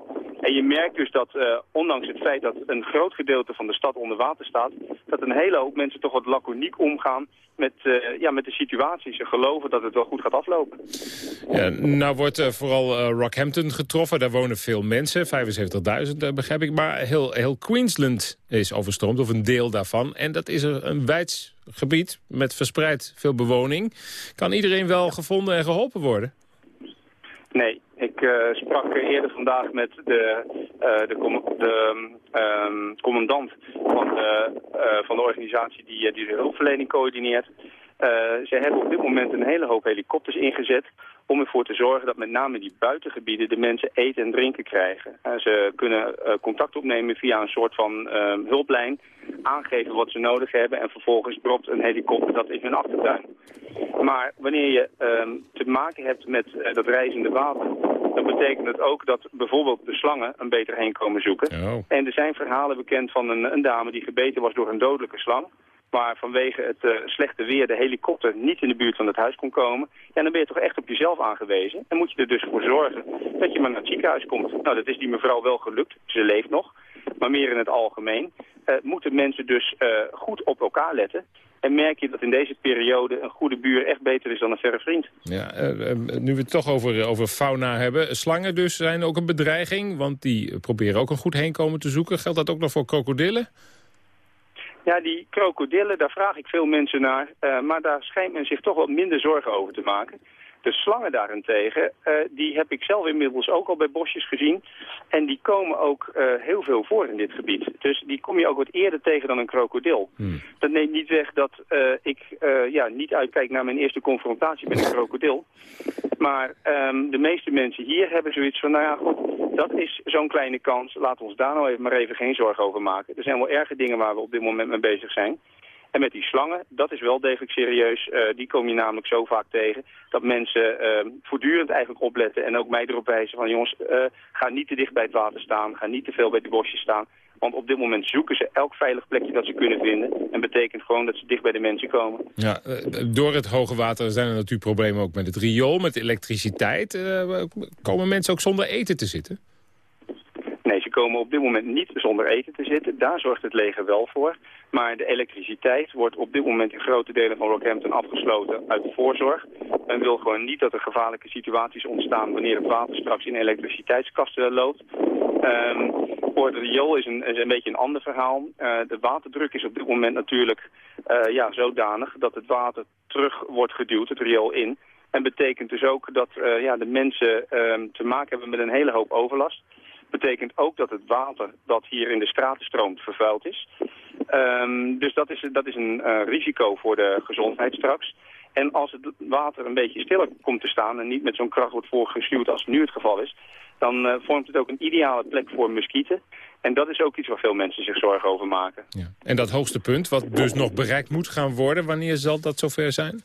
En je merkt dus dat, eh, ondanks het feit dat een groot gedeelte van de stad onder water staat, dat een hele hoop mensen toch wat laconiek omgaan met, eh, ja, met de situatie. Ze geloven dat het wel goed gaat aflopen. Ja, nou wordt vooral Rockhampton getroffen. Daar wonen veel mensen, 75.000 eh, begrijp ik. Maar heel, heel Queensland is overstroomd, of een deel daarvan. En dat is een wijds gebied met verspreid veel bewoning. Kan iedereen wel gevonden en geholpen worden? Nee, ik eh, sprak eerder vandaag met de, eh, de, de ehm, commandant van de, eh, van de organisatie die, die de hulpverlening coördineert. Ze hebben op dit moment een hele hoop helikopters ingezet om ervoor te zorgen dat met name die buitengebieden de mensen eten en drinken krijgen. Eh, ze kunnen eh, contact opnemen via een soort van ehm, hulplijn, aangeven wat ze nodig hebben en vervolgens dropt een helikopter dat in hun achtertuin. Maar wanneer je ehm, te maken hebt met eh, dat reizende water, dan betekent het ook dat bijvoorbeeld de slangen een beter heen komen zoeken. En er zijn verhalen bekend van een, een dame die gebeten was door een dodelijke slang. Maar vanwege het eh, slechte weer de helikopter niet in de buurt van het huis kon komen. Ja, dan ben je toch echt op jezelf aangewezen. En moet je er dus voor zorgen dat je maar naar het ziekenhuis komt. Nou, dat is die mevrouw wel gelukt. Ze leeft nog. Maar meer in het algemeen eh, moeten mensen dus eh, goed op elkaar letten. En merk je dat in deze periode een goede buur echt beter is dan een verre vriend. Ja, nu we het toch over, over fauna hebben. Slangen dus zijn ook een bedreiging, want die proberen ook een goed heenkomen te zoeken. Geldt dat ook nog voor krokodillen? Ja, die krokodillen, daar vraag ik veel mensen naar. eh, maar daar schijnt men zich toch wat minder zorgen over te maken. De slangen daarentegen, eh, die heb ik zelf inmiddels ook al bij bosjes gezien. En die komen ook eh, heel veel voor in dit gebied. Dus die kom je ook wat eerder tegen dan een krokodil. Dat neemt niet weg dat ik ja, niet uitkijk naar mijn eerste confrontatie met een krokodil. Maar ehm, de meeste mensen hier hebben zoiets van, nou ja, dat is zo'n kleine kans. Laat ons daar nou even maar even geen zorgen over maken. Er zijn wel erge dingen waar we op dit moment mee bezig zijn. En met die slangen, dat is wel degelijk serieus. Eh, die kom je namelijk zo vaak tegen dat mensen ehm, voortdurend eigenlijk opletten en ook mij erop wijzen van jongens, eh, ga niet te dicht bij het water staan, ga niet te veel bij de bosjes staan. Want op dit moment zoeken ze elk veilig plekje dat ze kunnen vinden. En betekent gewoon dat ze dicht bij de mensen komen. Ja, eh, door het hoge water zijn er natuurlijk problemen ook met het riool, met elektriciteit. Komen mensen ook zonder eten te zitten? Komen op dit moment niet zonder eten te zitten. Daar zorgt het leger wel voor. Maar de elektriciteit wordt op dit moment in grote delen van Rockhampton afgesloten uit voorzorg. Men wil gewoon niet dat er gevaarlijke situaties ontstaan wanneer het water straks in elektriciteitskasten loopt. Ehm voor het riool is een, is een beetje een ander verhaal. Eh, de waterdruk is op dit moment natuurlijk eh, ja, zodanig dat het water terug wordt geduwd, het riool in. En betekent dus ook dat eh, ja, de mensen ehm, te maken hebben met een hele hoop overlast betekent ook dat het water dat hier in de straten stroomt vervuild is. Ehm, dus dat is, dat is een eh, risico voor de gezondheid straks. En als het water een beetje stiller komt te staan en niet met zo'n kracht wordt voorgestuurd als nu het geval is, dan eh, vormt het ook een ideale plek voor muskieten. En dat is ook iets waar veel mensen zich zorgen over maken. En dat hoogste punt, wat dus nog bereikt moet gaan worden, wanneer zal dat zover zijn?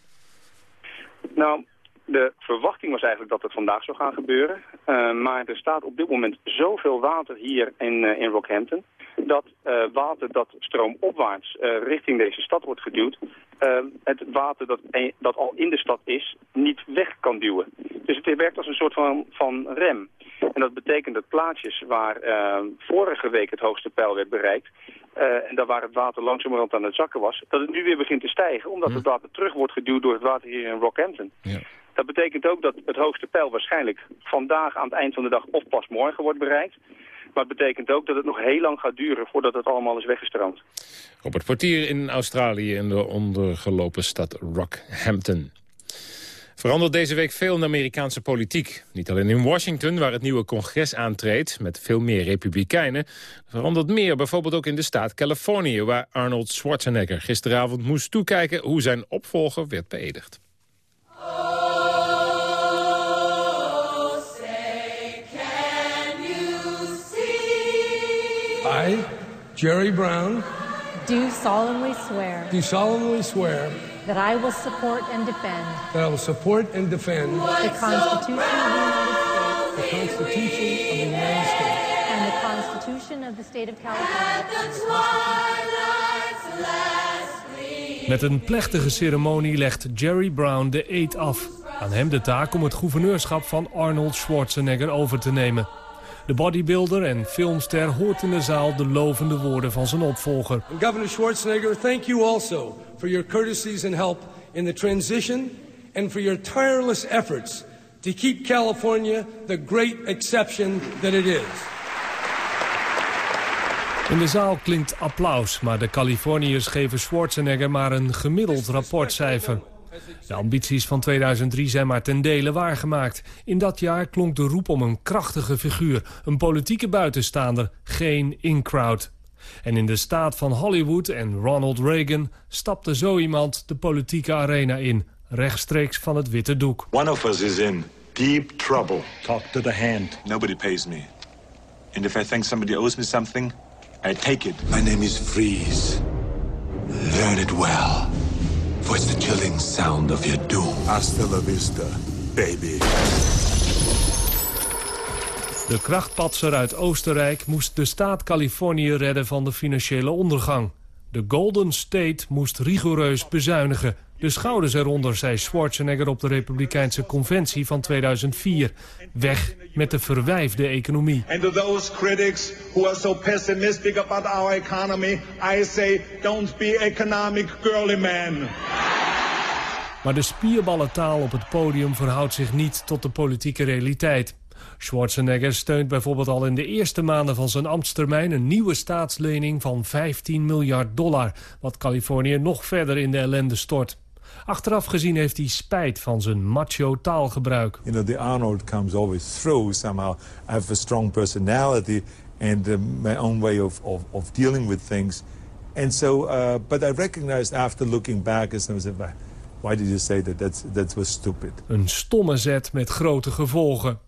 Nou, de verwachting was eigenlijk dat het vandaag zou gaan gebeuren. Uh, maar er staat op dit moment zoveel water hier in, uh, in Rockhampton... dat uh, water dat stroomopwaarts richting deze stad wordt geduwd... het water dat, dat al in de stad is, niet weg kan duwen. Dus het werkt als een soort van, van rem. En dat betekent dat plaatsjes waar vorige week het hoogste pijl werd bereikt... en daar waar het water langzamerhand aan het zakken was... dat het nu weer begint te stijgen, omdat het water terug wordt geduwd door het water hier in Rockhampton. Ja. Dat betekent ook dat het hoogste pijl waarschijnlijk vandaag aan het eind van de dag of pas morgen wordt bereikt. Maar het betekent ook dat het nog heel lang gaat duren voordat het allemaal is weggestroomd. Robert Portier in Australië in de ondergelopen stad Rockhampton. Verandert deze week veel in de Amerikaanse politiek. Niet alleen in Washington, waar het nieuwe congres aantreedt... met veel meer republikeinen. Verandert meer bijvoorbeeld ook in de staat Californië... waar Arnold Schwarzenegger gisteravond moest toekijken... hoe zijn opvolger werd beëdigd. I, Jerry Brown, do solemnly swear do solemnly swear that I will support and defend that I will support and defend the Constitution of the United States the Constitution of the United States and the Constitution Constitution of the State of California. Met een plechtige ceremonie legt Jerry Brown de eed af. Aan hem de taak om het gouverneurschap van Arnold Schwarzenegger over te nemen. De bodybuilder en filmster hoort in de zaal de lovende woorden van zijn opvolger. And Governor Schwarzenegger, thank you also for your courtesies and help in the transition and for your tireless efforts to keep California the great exception that it is. In de zaal klinkt applaus, maar de Californiërs geven Schwarzenegger maar een gemiddeld rapportcijfer. De ambities van 2003 zijn maar ten dele waargemaakt. In dat jaar klonk de roep om een krachtige figuur, een politieke buitenstaander, geen in-crowd. En in de staat van Hollywood en Ronald Reagan stapte zo iemand de politieke arena in, rechtstreeks van het witte doek. One of us is in deep trouble. Talk to the hand. Nobody pays me. And if I think somebody owes me something, I take it. My name is Freeze. Learn it well. It's the chilling sound of your doom. Hasta la vista, baby. De krachtpatser uit Oostenrijk moest de staat Californië redden van de financiële ondergang. De Golden State moest rigoureus bezuinigen. De schouders eronder, zei Schwarzenegger op de Republikeinse Conventie van 2004. Weg met de verwijfde economie. And to those critics who are so pessimistic about our economy, I say, don't be economic girly man. Maar de spierballentaal op het podium verhoudt zich niet tot de politieke realiteit. Schwarzenegger steunt bijvoorbeeld al in de eerste maanden van zijn ambtstermijn... een nieuwe staatslening van 15 miljard dollar... wat Californië nog verder in de ellende stort. Achteraf gezien heeft hij spijt van zijn macho taalgebruik. You know, the Arnold comes always through somehow. I have a strong personality and uh, my own way of, of, of dealing with things. And so, uh, but I recognized after looking back, as I was, why did you say that? That's, that was stupid. Een stomme zet met grote gevolgen.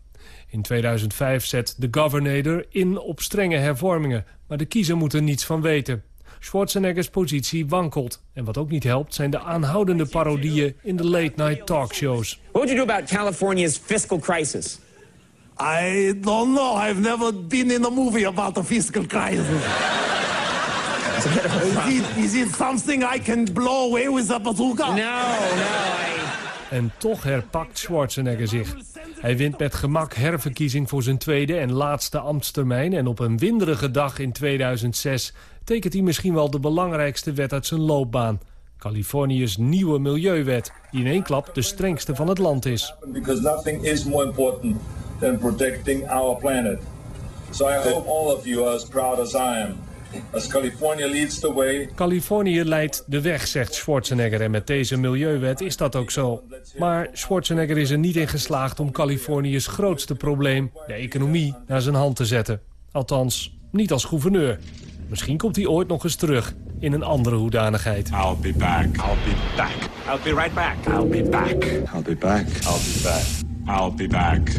In 2005 zet de governor in op strenge hervormingen. Maar de kiezer moet er niets van weten. Schwarzeneggers positie wankelt. En wat ook niet helpt zijn de aanhoudende parodieën in de late-night talkshows. What would you do about California's fiscal crisis? I don't know. I've never been in a movie about a fiscal crisis. is, it, is it something I can blow away with a bazooka? No, no. En toch herpakt Schwarzenegger zich. Hij wint met gemak herverkiezing voor zijn tweede en laatste ambtstermijn... en op een winderige dag in 2006 tekent hij misschien wel de belangrijkste wet uit zijn loopbaan. Californië's nieuwe milieuwet, die in één klap de strengste van het land is. Because nothing is more important than protecting our planet. So I hope all of you are as proud as I am. As California leads the way. Californië leidt de weg, zegt Schwarzenegger. En met deze milieuwet is dat ook zo. Maar Schwarzenegger is er niet in geslaagd om Californië's grootste probleem, de economie, naar zijn hand te zetten. Althans, niet als gouverneur. Misschien komt hij ooit nog eens terug in een andere hoedanigheid. I'll be back. I'll be back. I'll be right back. I'll be back. I'll be back. I'll be back. I'll be back.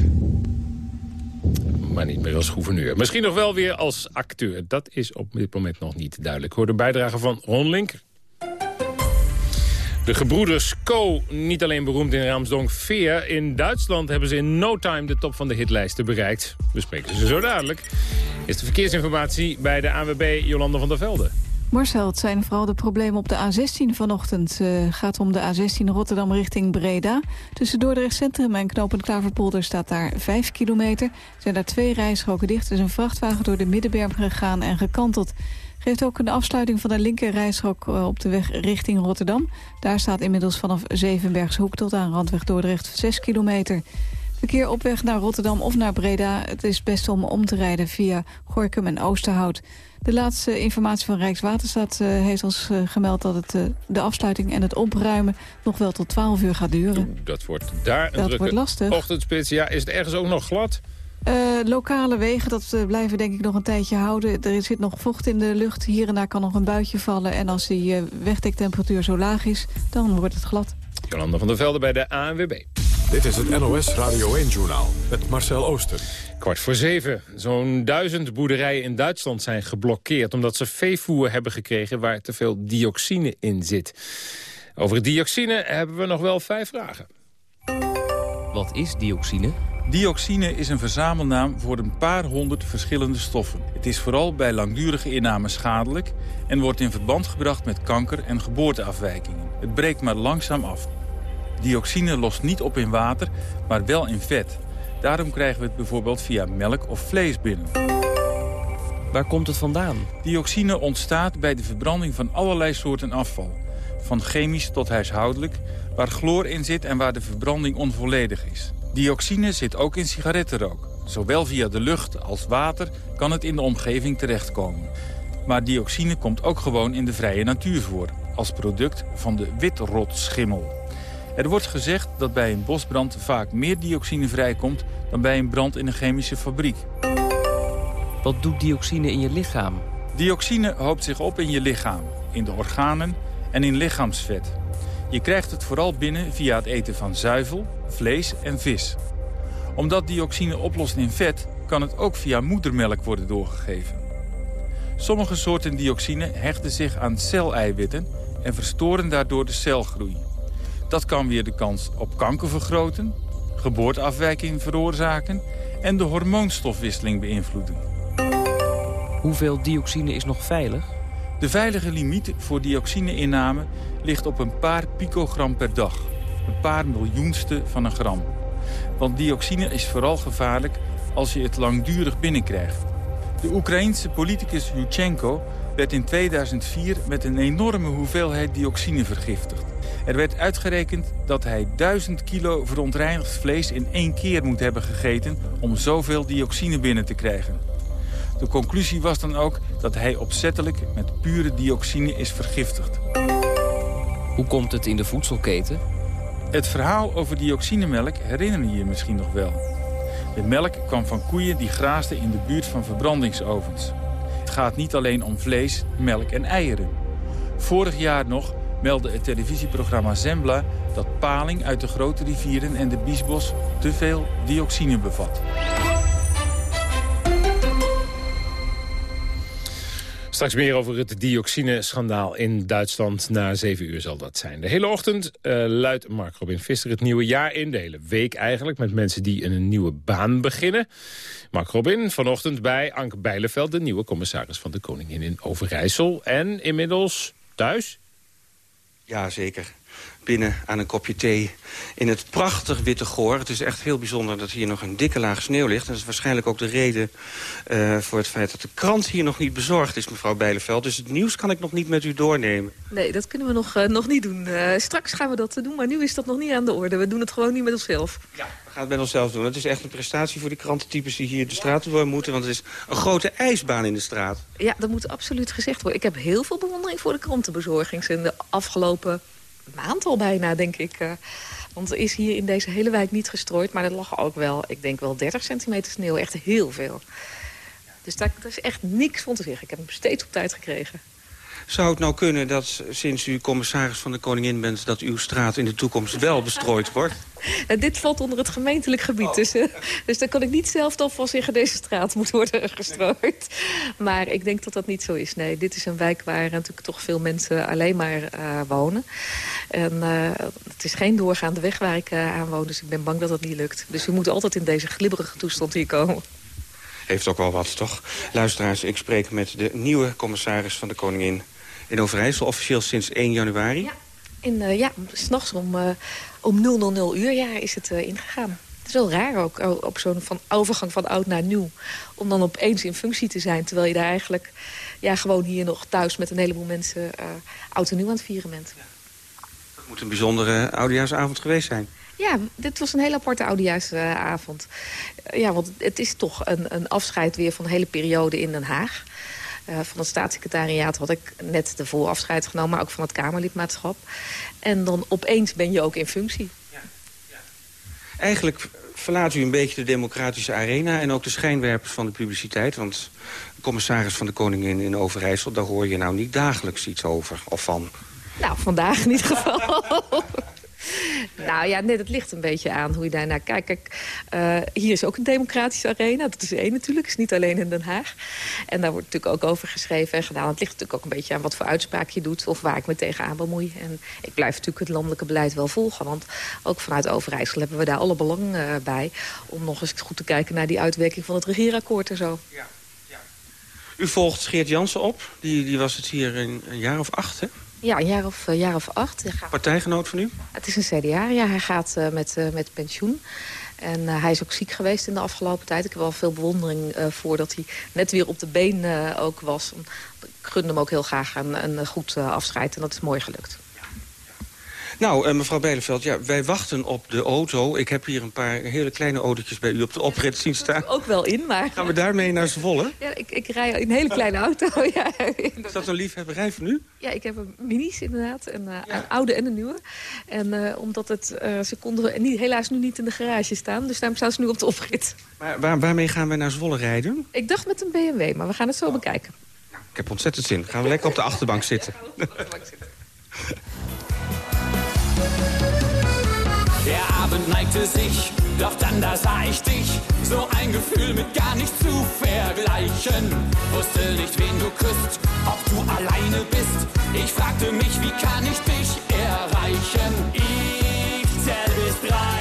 Maar niet meer als gouverneur. Misschien nog wel weer als acteur. Dat is op dit moment nog niet duidelijk. Hoor de bijdrage van Ron Link. De gebroeders Co, niet alleen beroemd in Ramsdonk Veer. In Duitsland hebben ze in no time de top van de hitlijsten bereikt. We spreken ze zo dadelijk. Is de verkeersinformatie bij de AWB Jolanda van der Velde. Marcel, het zijn vooral de problemen op de A16 vanochtend. Het gaat om de A16 Rotterdam richting Breda. Tussen Dordrecht Centrum en Knopend Klaverpolder staat daar 5 kilometer. Er zijn daar twee rijstroken dicht. Er is een vrachtwagen door de Middenberm gegaan en gekanteld. Geeft ook een afsluiting van de linker rijstrook op de weg richting Rotterdam. Daar staat inmiddels vanaf Zevenbergshoek tot aan Randweg Dordrecht 6 kilometer. Verkeer op weg naar Rotterdam of naar Breda. Het is best om om te rijden via Gorkum en Oosterhout. De laatste informatie van Rijkswaterstaat uh, heeft ons uh, gemeld dat het, de afsluiting en het opruimen nog wel tot 12 uur gaat duren. Dat wordt daar een dat drukke wordt lastig. ochtendspits. Ja, is het ergens ook nog glad? Lokale wegen, dat blijven denk ik nog een tijdje houden. Er zit nog vocht in de lucht. Hier en daar kan nog een buitje vallen. En als die wegdektemperatuur zo laag is, dan wordt het glad. Jolanda van der Velde bij de ANWB. Dit is het NOS Radio 1-journaal met Marcel Ooster. Kwart voor zeven. Zo'n duizend boerderijen in Duitsland zijn geblokkeerd... omdat ze veevoer hebben gekregen waar te veel dioxine in zit. Over dioxine hebben we nog wel vijf vragen. Wat is dioxine? Dioxine is een verzamelnaam voor een paar honderd verschillende stoffen. Het is vooral bij langdurige inname schadelijk... en wordt in verband gebracht met kanker en geboorteafwijkingen. Het breekt maar langzaam af. Dioxine lost niet op in water, maar wel in vet. Daarom krijgen we het bijvoorbeeld via melk of vlees binnen. Waar komt het vandaan? Dioxine ontstaat bij de verbranding van allerlei soorten afval. Van chemisch tot huishoudelijk, waar chloor in zit en waar de verbranding onvolledig is. Dioxine zit ook in sigarettenrook. Zowel via de lucht als water kan het in de omgeving terechtkomen. Maar dioxine komt ook gewoon in de vrije natuur voor. Als product van de witrotschimmel. Er wordt gezegd dat bij een bosbrand vaak meer dioxine vrijkomt... dan bij een brand in een chemische fabriek. Wat doet dioxine in je lichaam? Dioxine hoopt zich op in je lichaam, in de organen en in lichaamsvet. Je krijgt het vooral binnen via het eten van zuivel, vlees en vis. Omdat dioxine oplost in vet, kan het ook via moedermelk worden doorgegeven. Sommige soorten dioxine hechten zich aan celeiwitten en verstoren daardoor de celgroei. Dat kan weer de kans op kanker vergroten, geboorteafwijking veroorzaken en de hormoonstofwisseling beïnvloeden. Hoeveel dioxine is nog veilig? De veilige limiet voor dioxine-inname ligt op een paar picogram per dag. Een paar miljoenste van een gram. Want dioxine is vooral gevaarlijk als je het langdurig binnenkrijgt. De Oekraïense politicus Yushchenko werd in 2004 met een enorme hoeveelheid dioxine vergiftigd. Er werd uitgerekend dat hij 1000 kilo verontreinigd vlees in één keer moet hebben gegeten... om zoveel dioxine binnen te krijgen. De conclusie was dan ook dat hij opzettelijk met pure dioxine is vergiftigd. Hoe komt het in de voedselketen? Het verhaal over dioxinemelk herinner je je misschien nog wel. De melk kwam van koeien die graasden in de buurt van verbrandingsovens. Het gaat niet alleen om vlees, melk en eieren. Vorig jaar nog meldde het televisieprogramma Zembla... dat paling uit de grote rivieren en de Biesbos te veel dioxine bevat. Straks meer over het dioxineschandaal in Duitsland. Na zeven uur zal dat zijn. De hele ochtend uh, luidt Mark Robin Visser het nieuwe jaar in. De hele week eigenlijk, met mensen die een nieuwe baan beginnen. Mark Robin vanochtend bij Anke Bijleveld... de nieuwe commissaris van de Koningin in Overijssel. En inmiddels thuis? Ja, zeker binnen aan een kopje thee in het prachtig witte goor. Het is echt heel bijzonder dat hier nog een dikke laag sneeuw ligt. En dat is waarschijnlijk ook de reden uh, voor het feit dat de krant hier nog niet bezorgd is, mevrouw Bijleveld. Dus het nieuws kan ik nog niet met u doornemen. Nee, dat kunnen we nog, uh, nog niet doen. Uh, straks gaan we dat doen, maar nu is dat nog niet aan de orde. We doen het gewoon niet met onszelf. Ja, we gaan het met onszelf doen. Het is echt een prestatie voor die krantentypes die hier de straten door moeten. Want het is een grote ijsbaan in de straat. Ja, dat moet absoluut gezegd worden. Ik heb heel veel bewondering voor de krantenbezorging in de afgelopen maand al bijna, denk ik. Uh, want er is hier in deze hele wijk niet gestrooid. Maar er lag ook wel, ik denk wel 30 centimeter sneeuw. Echt heel veel. Dus daar, daar is echt niks van te zeggen. Ik heb hem steeds op tijd gekregen. Zou het nou kunnen dat sinds u commissaris van de Koningin bent... dat uw straat in de toekomst wel bestrooid wordt? Uh, *laughs* dit valt onder het gemeentelijk gebied. Dus, uh, dus dan kan ik niet zelf van zeggen... deze straat moet worden gestrooid. Maar ik denk dat dat niet zo is. Nee, dit is een wijk waar natuurlijk toch veel mensen alleen maar uh, wonen. En het is geen doorgaande weg waar ik aan woon. Dus ik ben bang dat dat niet lukt. Dus u moet altijd in deze glibberige toestand hier komen. Heeft ook wel wat, toch? Luisteraars, ik spreek met de nieuwe commissaris van de Koningin in Overijssel, officieel sinds 1 januari? Ja, in, uh, ja s'nachts om, uh, om 000 uur ja, is het uh, ingegaan. Het is wel raar ook, op zo'n van overgang van oud naar nieuw. Om dan opeens in functie te zijn. Terwijl je daar eigenlijk ja, gewoon hier nog thuis met een heleboel mensen oud en nieuw aan het vieren bent. Dat moet een bijzondere oudejaarsavond geweest zijn. Ja, dit was een hele aparte oudejaarsavond. ja, want het is toch een, een afscheid weer van een hele periode in Den Haag. Uh, van het staatssecretariaat had ik net de voorafscheid genomen... maar ook van het Kamerlidmaatschap. En dan opeens ben je ook in functie. Ja, ja. Eigenlijk verlaat u een beetje de democratische arena... en ook de schijnwerpers van de publiciteit. Want de commissaris van de Koningin in Overijssel... daar hoor je nou niet dagelijks iets over of van. Nou, vandaag in ieder geval. *laughs* *laughs* Nou ja, nee, dat ligt een beetje aan hoe je daarnaar kijkt. Kijk, eh, hier is ook een democratische arena. Dat is één natuurlijk, is niet alleen in Den Haag. En daar wordt natuurlijk ook over geschreven en gedaan. Het ligt natuurlijk ook een beetje aan wat voor uitspraak je doet... of waar ik me tegenaan bemoei. En ik blijf natuurlijk het landelijke beleid wel volgen. Want ook vanuit Overijssel hebben we daar alle belang uh, bij... om nog eens goed te kijken naar die uitwerking van het regeerakkoord en zo. Ja. U volgt Geert Jansen op. Die, die was het hier een, een jaar of acht, hè? Ja, een jaar of, uh, jaar of acht. Gaat... Partijgenoot van u? Het is een CDA, ja. Hij gaat uh, met, uh, met pensioen. En uh, hij is ook ziek geweest in de afgelopen tijd. Ik heb wel veel bewondering uh, voor dat hij net weer op de been uh, ook was. Ik gunde hem ook heel graag een, een goed afscheid en dat is mooi gelukt. Nou, uh, mevrouw Bijleveld, ja, wij wachten op de auto. Ik heb hier een paar hele kleine autootjes bij u op de oprit zien staan. Ook wel in, maar... Gaan we daarmee naar Zwolle? Ja, ik, ik rij in een hele kleine auto, *laughs* ja. Is dat een liefhebberij van u? Ja, ik heb een minis inderdaad, een, ja. een oude en een nieuwe. En uh, omdat het, ze konden niet, helaas nu niet in de garage staan, dus daarom staan ze nu op de oprit. Maar waar, waarmee gaan we naar Zwolle rijden? Ik dacht met een BMW, maar we gaan het zo oh. bekijken. Nou, ik heb ontzettend zin. Gaan we lekker op de achterbank zitten. Ja, op de achterbank zitten. *laughs* Abend neigte sich, doch dann da sah ich dich. So ein Gefühl mit gar nicht zu vergleichen. Wusste nicht, wen du küsst, ob du alleine bist. Ich fragte mich, wie kann ich dich erreichen? Ich zähl bis drei,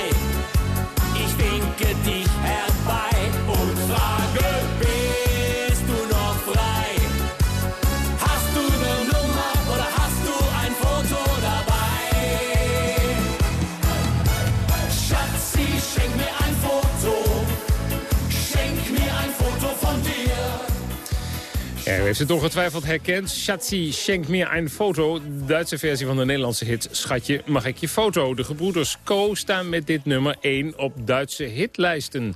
heeft het ongetwijfeld herkend. Schatzi, schenk me een foto. Duitse versie van de Nederlandse hit Schatje, mag ik je foto? De gebroeders Co staan met dit nummer 1 op Duitse hitlijsten.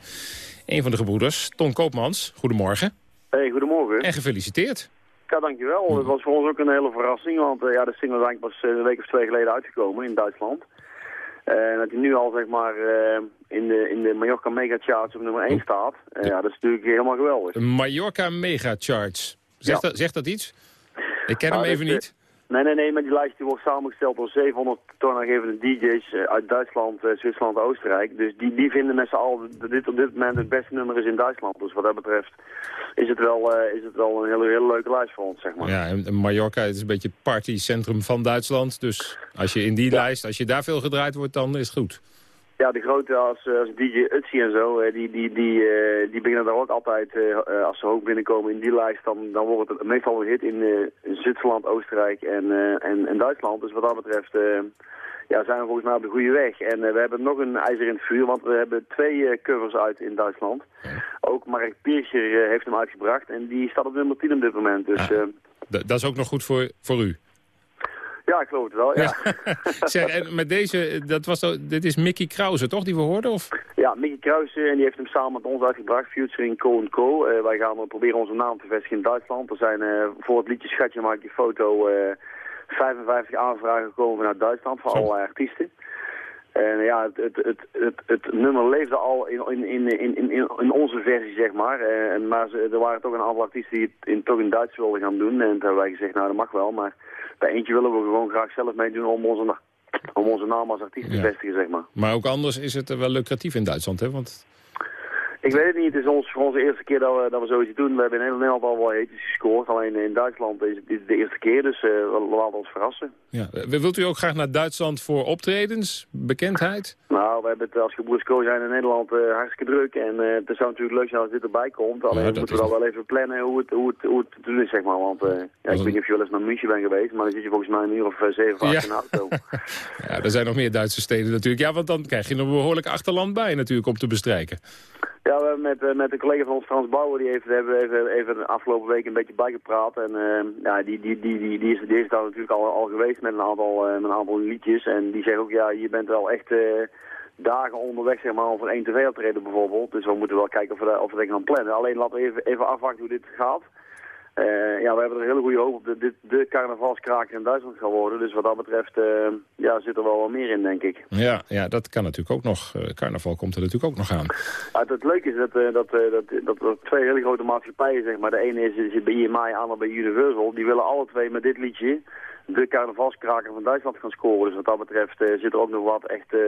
Een van de gebroeders, Ton Koopmans, goedemorgen. Hey, goedemorgen. En gefeliciteerd. Ja, dankjewel. Het was voor ons ook een hele verrassing, want uh, ja, de single is eigenlijk pas uh, een week of twee geleden uitgekomen in Duitsland. Uh, en dat hij nu al zeg maar in, de, in de Mallorca Mega Charts op nummer 1 staat, ja, dat is natuurlijk helemaal geweldig. Mallorca Mega Charts. Zegt, ja. dat, zegt dat iets? Ik ken hem even niet. Nee, nee, nee, maar die lijst die wordt samengesteld door 700 toonaangevende DJ's uit Duitsland, uh, Zwitserland, Oostenrijk. Dus die, die vinden met z'n allen dat dit op dit moment het beste nummer is in Duitsland. Dus wat dat betreft is het wel, uh, is het wel een hele, hele leuke lijst voor ons, zeg maar. Ja, en Mallorca is een beetje het partycentrum van Duitsland. Dus als je in die ja. lijst, als je daar veel gedraaid wordt, dan is het goed. Ja, de grote als, als DJ Utsi en zo, die, die, die, uh, die beginnen daar ook altijd, uh, als ze hoog binnenkomen in die lijst, dan, dan wordt het meestal een hit in, uh, Zwitserland, Oostenrijk en, en, en, Duitsland. Dus wat dat betreft ja, zijn we volgens mij op de goede weg. En we hebben nog een ijzer in het vuur, want we hebben twee covers uit in Duitsland. Ook Mark Pierscher heeft hem uitgebracht en die staat op nummer 10 op dit moment. Dus, ja. dat is ook nog goed voor, voor u? Ja, ik geloof het wel, ja. *laughs* zeg, en met deze, dat was, dit is Mickey Krause, toch, die we hoorden? Of? Ja, Mickey Krause, en die heeft hem samen met ons uitgebracht, Futuring Co Co. Uh, wij gaan proberen onze naam te vestigen in Duitsland. Er zijn uh, voor het liedje Schatje maak je foto uh, 55 aanvragen gekomen vanuit Duitsland Zo. allerlei artiesten. En ja, het, het, het, het, nummer leefde al in, in, in, in, in onze versie, zeg maar. En, maar ze, er waren toch een aantal artiesten die het in, toch in Duits wilden gaan doen. En toen hebben wij gezegd, nou dat mag wel, maar bij eentje willen we gewoon graag zelf meedoen om onze, om onze naam als artiest te vestigen, zeg maar. Maar ook anders is het wel lucratief in Duitsland, hè? Want... Ik weet het niet. Het is ons, voor onze eerste keer dat we, dat we zoiets doen. We hebben in Nederland al wel hitjes gescoord. Alleen in Duitsland is het de eerste keer, dus uh, we laten ons verrassen. Ja. Wilt u ook graag naar Duitsland voor optredens, bekendheid? Nou, we hebben het als gebroeders zijn in Nederland uh, hartstikke druk. En uh, het zou natuurlijk leuk zijn als dit erbij komt. Alleen ja, moeten we dan wel even plannen hoe het, hoe het, hoe het te doen is, zeg maar. Want uh, ja, ik weet niet of je wel eens naar München bent geweest, maar dan zit je volgens mij een uur of zeven, acht ja. in de auto. *laughs* ja, er zijn nog meer Duitse steden natuurlijk. Ja, want dan krijg je een behoorlijk achterland bij natuurlijk om te bestrijken. Ja, we hebben met, met een collega van ons, Frans Bouwer, die heeft, hebben even, even de afgelopen week een beetje bijgepraat. En uh, ja, die, die, die, die, die, is, die is daar natuurlijk al, al geweest met een, aantal, uh, met een aantal liedjes. En die zegt ook, ja, je bent wel echt uh, dagen onderweg, zeg maar, om voor één tv te treden bijvoorbeeld. Dus we moeten wel kijken of we, of we dat gaan plannen. Alleen laten we even, even afwachten hoe dit gaat. Uh, ja, we hebben er een hele goede hoop op dat dit de carnavalskraker in Duitsland gaat worden. Dus wat dat betreft uh, ja, zit er wel wat meer in, denk ik. Ja, ja dat kan natuurlijk ook nog. Uh, carnaval komt er natuurlijk ook nog aan. Het, het leuke is dat, dat, dat, dat er twee hele grote maatschappijen, zeg maar. De ene is, is bij IMI aan bij Universal. Die willen alle twee met dit liedje de carnavalskraker van Duitsland gaan scoren. Dus wat dat betreft eh, zit er ook nog wat echt eh,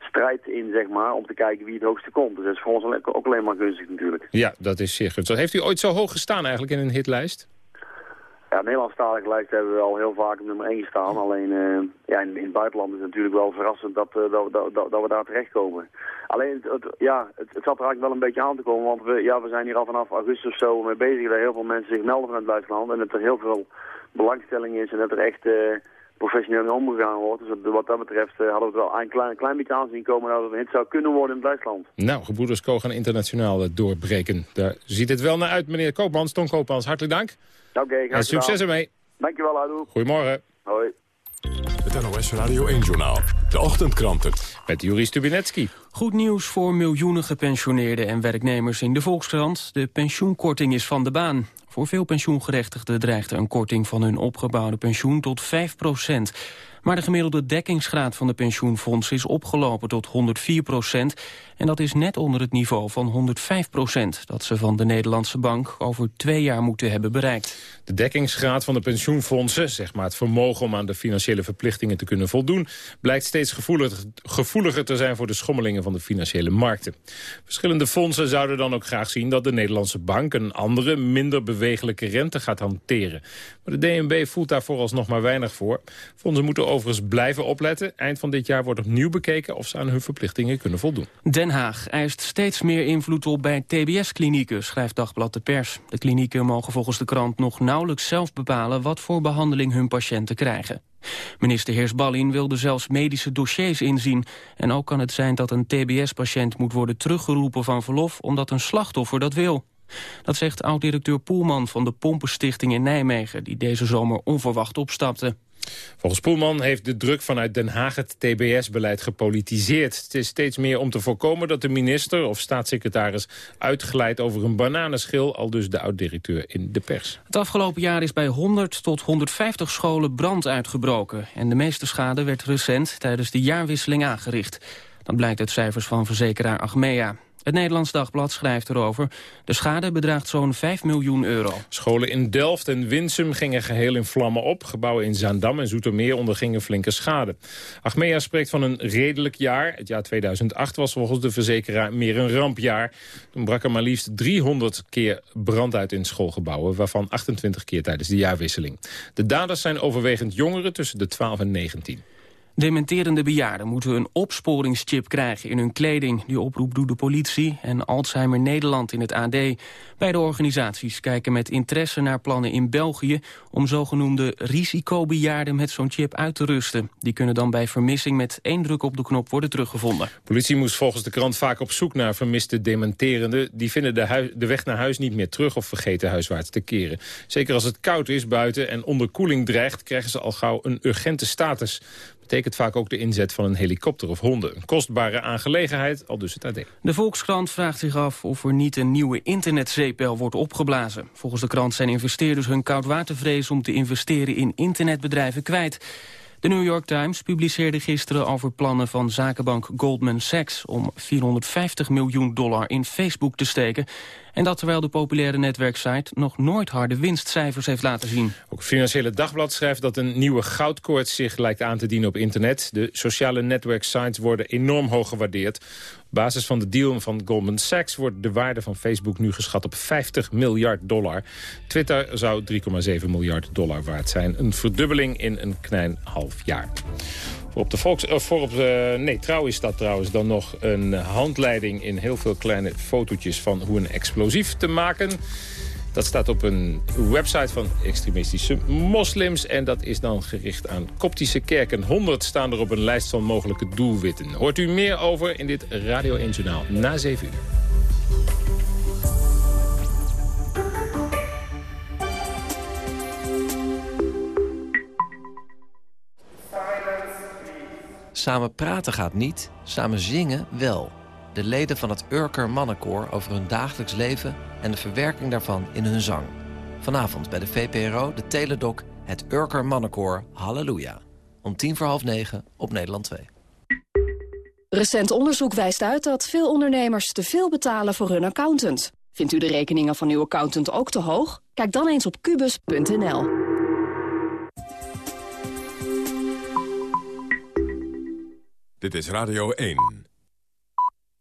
strijd in, zeg maar, om te kijken wie het hoogste komt. Dus dat is voor ons ook alleen maar gunstig natuurlijk. Ja, dat is zeer gunstig. Heeft u ooit zo hoog gestaan eigenlijk in een hitlijst? Ja, Nederlandstalige lijst hebben we al heel vaak op nummer 1 gestaan. Alleen eh, ja, in, in het buitenland is het natuurlijk wel verrassend dat, dat, dat, dat, dat we daar terechtkomen. Alleen, het, het- ja, het, het zat er eigenlijk wel een beetje aan te komen. Want we, ja, we zijn hier al vanaf augustus of zo mee bezig. Dat heel veel mensen zich melden vanuit het buitenland. En dat er heel veel belangstelling is en dat er echt eh, professioneel mee omgegaan wordt. Dus wat dat betreft eh, hadden we het wel een klein, een klein beetje aanzien komen dat het een hit zou kunnen worden in het Duitsland. Nou, gebroeders Koog gaan internationaal eh, doorbreken. Daar ziet het wel naar uit, meneer Koopmans. Ton Koopmans, hartelijk dank. Oké, graag En succes ermee. Dankjewel, Ado. Goedemorgen. Hoi. Het NOS Radio 1-journaal. De ochtendkranten. Met Juri Stubinetski. Goed nieuws voor miljoenen gepensioneerden en werknemers in de Volkskrant. De pensioenkorting is van de baan. Voor veel pensioengerechtigden dreigt een korting van hun opgebouwde pensioen tot 5 Maar de gemiddelde dekkingsgraad van de pensioenfonds is opgelopen tot 104% En dat is net onder het niveau van 105% dat ze van de Nederlandse bank over twee jaar moeten hebben bereikt. De dekkingsgraad van de pensioenfondsen, zeg maar het vermogen om aan de financiële verplichtingen te kunnen voldoen, blijkt steeds gevoeliger, te zijn voor de schommelingen van de financiële markten. Verschillende fondsen zouden dan ook graag zien dat de Nederlandse bank een andere, minder bewegelijke rente gaat hanteren. Maar de DNB voelt daar vooralsnog maar weinig voor. Fondsen moeten overigens blijven opletten. Eind van dit jaar wordt opnieuw bekeken of ze aan hun verplichtingen kunnen voldoen. Den Haag eist steeds meer invloed op bij TBS-klinieken, schrijft Dagblad de Pers. De klinieken mogen volgens de krant nog nauwelijks zelf bepalen wat voor behandeling hun patiënten krijgen. Minister Heersballin wilde zelfs medische dossiers inzien. En ook kan het zijn dat een TBS-patiënt moet worden teruggeroepen van verlof omdat een slachtoffer dat wil. Dat zegt oud-directeur Poelman van de Pompenstichting in Nijmegen... die deze zomer onverwacht opstapte. Volgens Poelman heeft de druk vanuit Den Haag het TBS-beleid gepolitiseerd. Het is steeds meer om te voorkomen dat de minister of staatssecretaris uitglijdt over een bananenschil, al dus de oud-directeur in de pers. Het afgelopen jaar is bij 100 tot 150 scholen brand uitgebroken. En de meeste schade werd recent tijdens de jaarwisseling aangericht. Dat blijkt uit cijfers van verzekeraar Achmea. Het Nederlands Dagblad schrijft erover. De schade bedraagt zo'n 5 miljoen euro. Scholen in Delft en Winsum gingen geheel in vlammen op. Gebouwen in Zaandam en Zoetermeer ondergingen flinke schade. Achmea spreekt van een redelijk jaar. Het jaar 2008 was volgens de verzekeraar meer een rampjaar. Toen brak er maar liefst 300 keer brand uit in schoolgebouwen... waarvan 28 keer tijdens de jaarwisseling. De daders zijn overwegend jongeren tussen de 12 en 19. Dementerende bejaarden moeten een opsporingschip krijgen in hun kleding. Die oproep doet de politie en Alzheimer Nederland in het AD. Beide organisaties kijken met interesse naar plannen in België... om zogenoemde risicobejaarden met zo'n chip uit te rusten. Die kunnen dan bij vermissing met één druk op de knop worden teruggevonden. Politie moest volgens de krant vaak op zoek naar vermiste dementerenden. Die vinden de, de weg naar huis niet meer terug of vergeten huiswaarts te keren. Zeker als het koud is buiten en onderkoeling dreigt... krijgen ze al gauw een urgente status betekent vaak ook de inzet van een helikopter of honden. Een kostbare aangelegenheid, al dus het AD. De Volkskrant vraagt zich af of er niet een nieuwe internetzeepbel wordt opgeblazen. Volgens de krant zijn investeerders hun koudwatervrees om te investeren in internetbedrijven kwijt. De New York Times publiceerde gisteren over plannen van zakenbank Goldman Sachs... om 450 miljoen dollar in Facebook te steken. En dat terwijl de populaire netwerksite nog nooit harde winstcijfers heeft laten zien. Ook het Financiële Dagblad schrijft dat een nieuwe goudkoorts zich lijkt aan te dienen op internet. De sociale netwerksites worden enorm hoog gewaardeerd. Basis van de deal van Goldman Sachs wordt de waarde van Facebook nu geschat op 50 miljard dollar. Twitter zou 3,7 miljard dollar waard zijn. Een verdubbeling in een klein half jaar. Op de Volks... eh, voor op de, nee, trouw is dat trouwens dan nog een handleiding... in heel veel kleine fotootjes van hoe een explosief te maken... Dat staat op een website van extremistische moslims. En dat is dan gericht aan koptische kerken. 100 staan er op een lijst van mogelijke doelwitten. Hoort u meer over in dit Radio 1 Journaal na 7 uur. Samen praten gaat niet, samen zingen wel de leden van het Urker Mannenkoor over hun dagelijks leven en de verwerking daarvan in hun zang. Vanavond bij de VPRO, de Teledoc, het Urker Mannenkoor Halleluja. Om tien voor half negen op Nederland 2. Recent onderzoek wijst uit dat veel ondernemers te veel betalen voor hun accountant. Vindt u de rekeningen van uw accountant ook te hoog? Kijk dan eens op kubus.nl. Dit is Radio 1.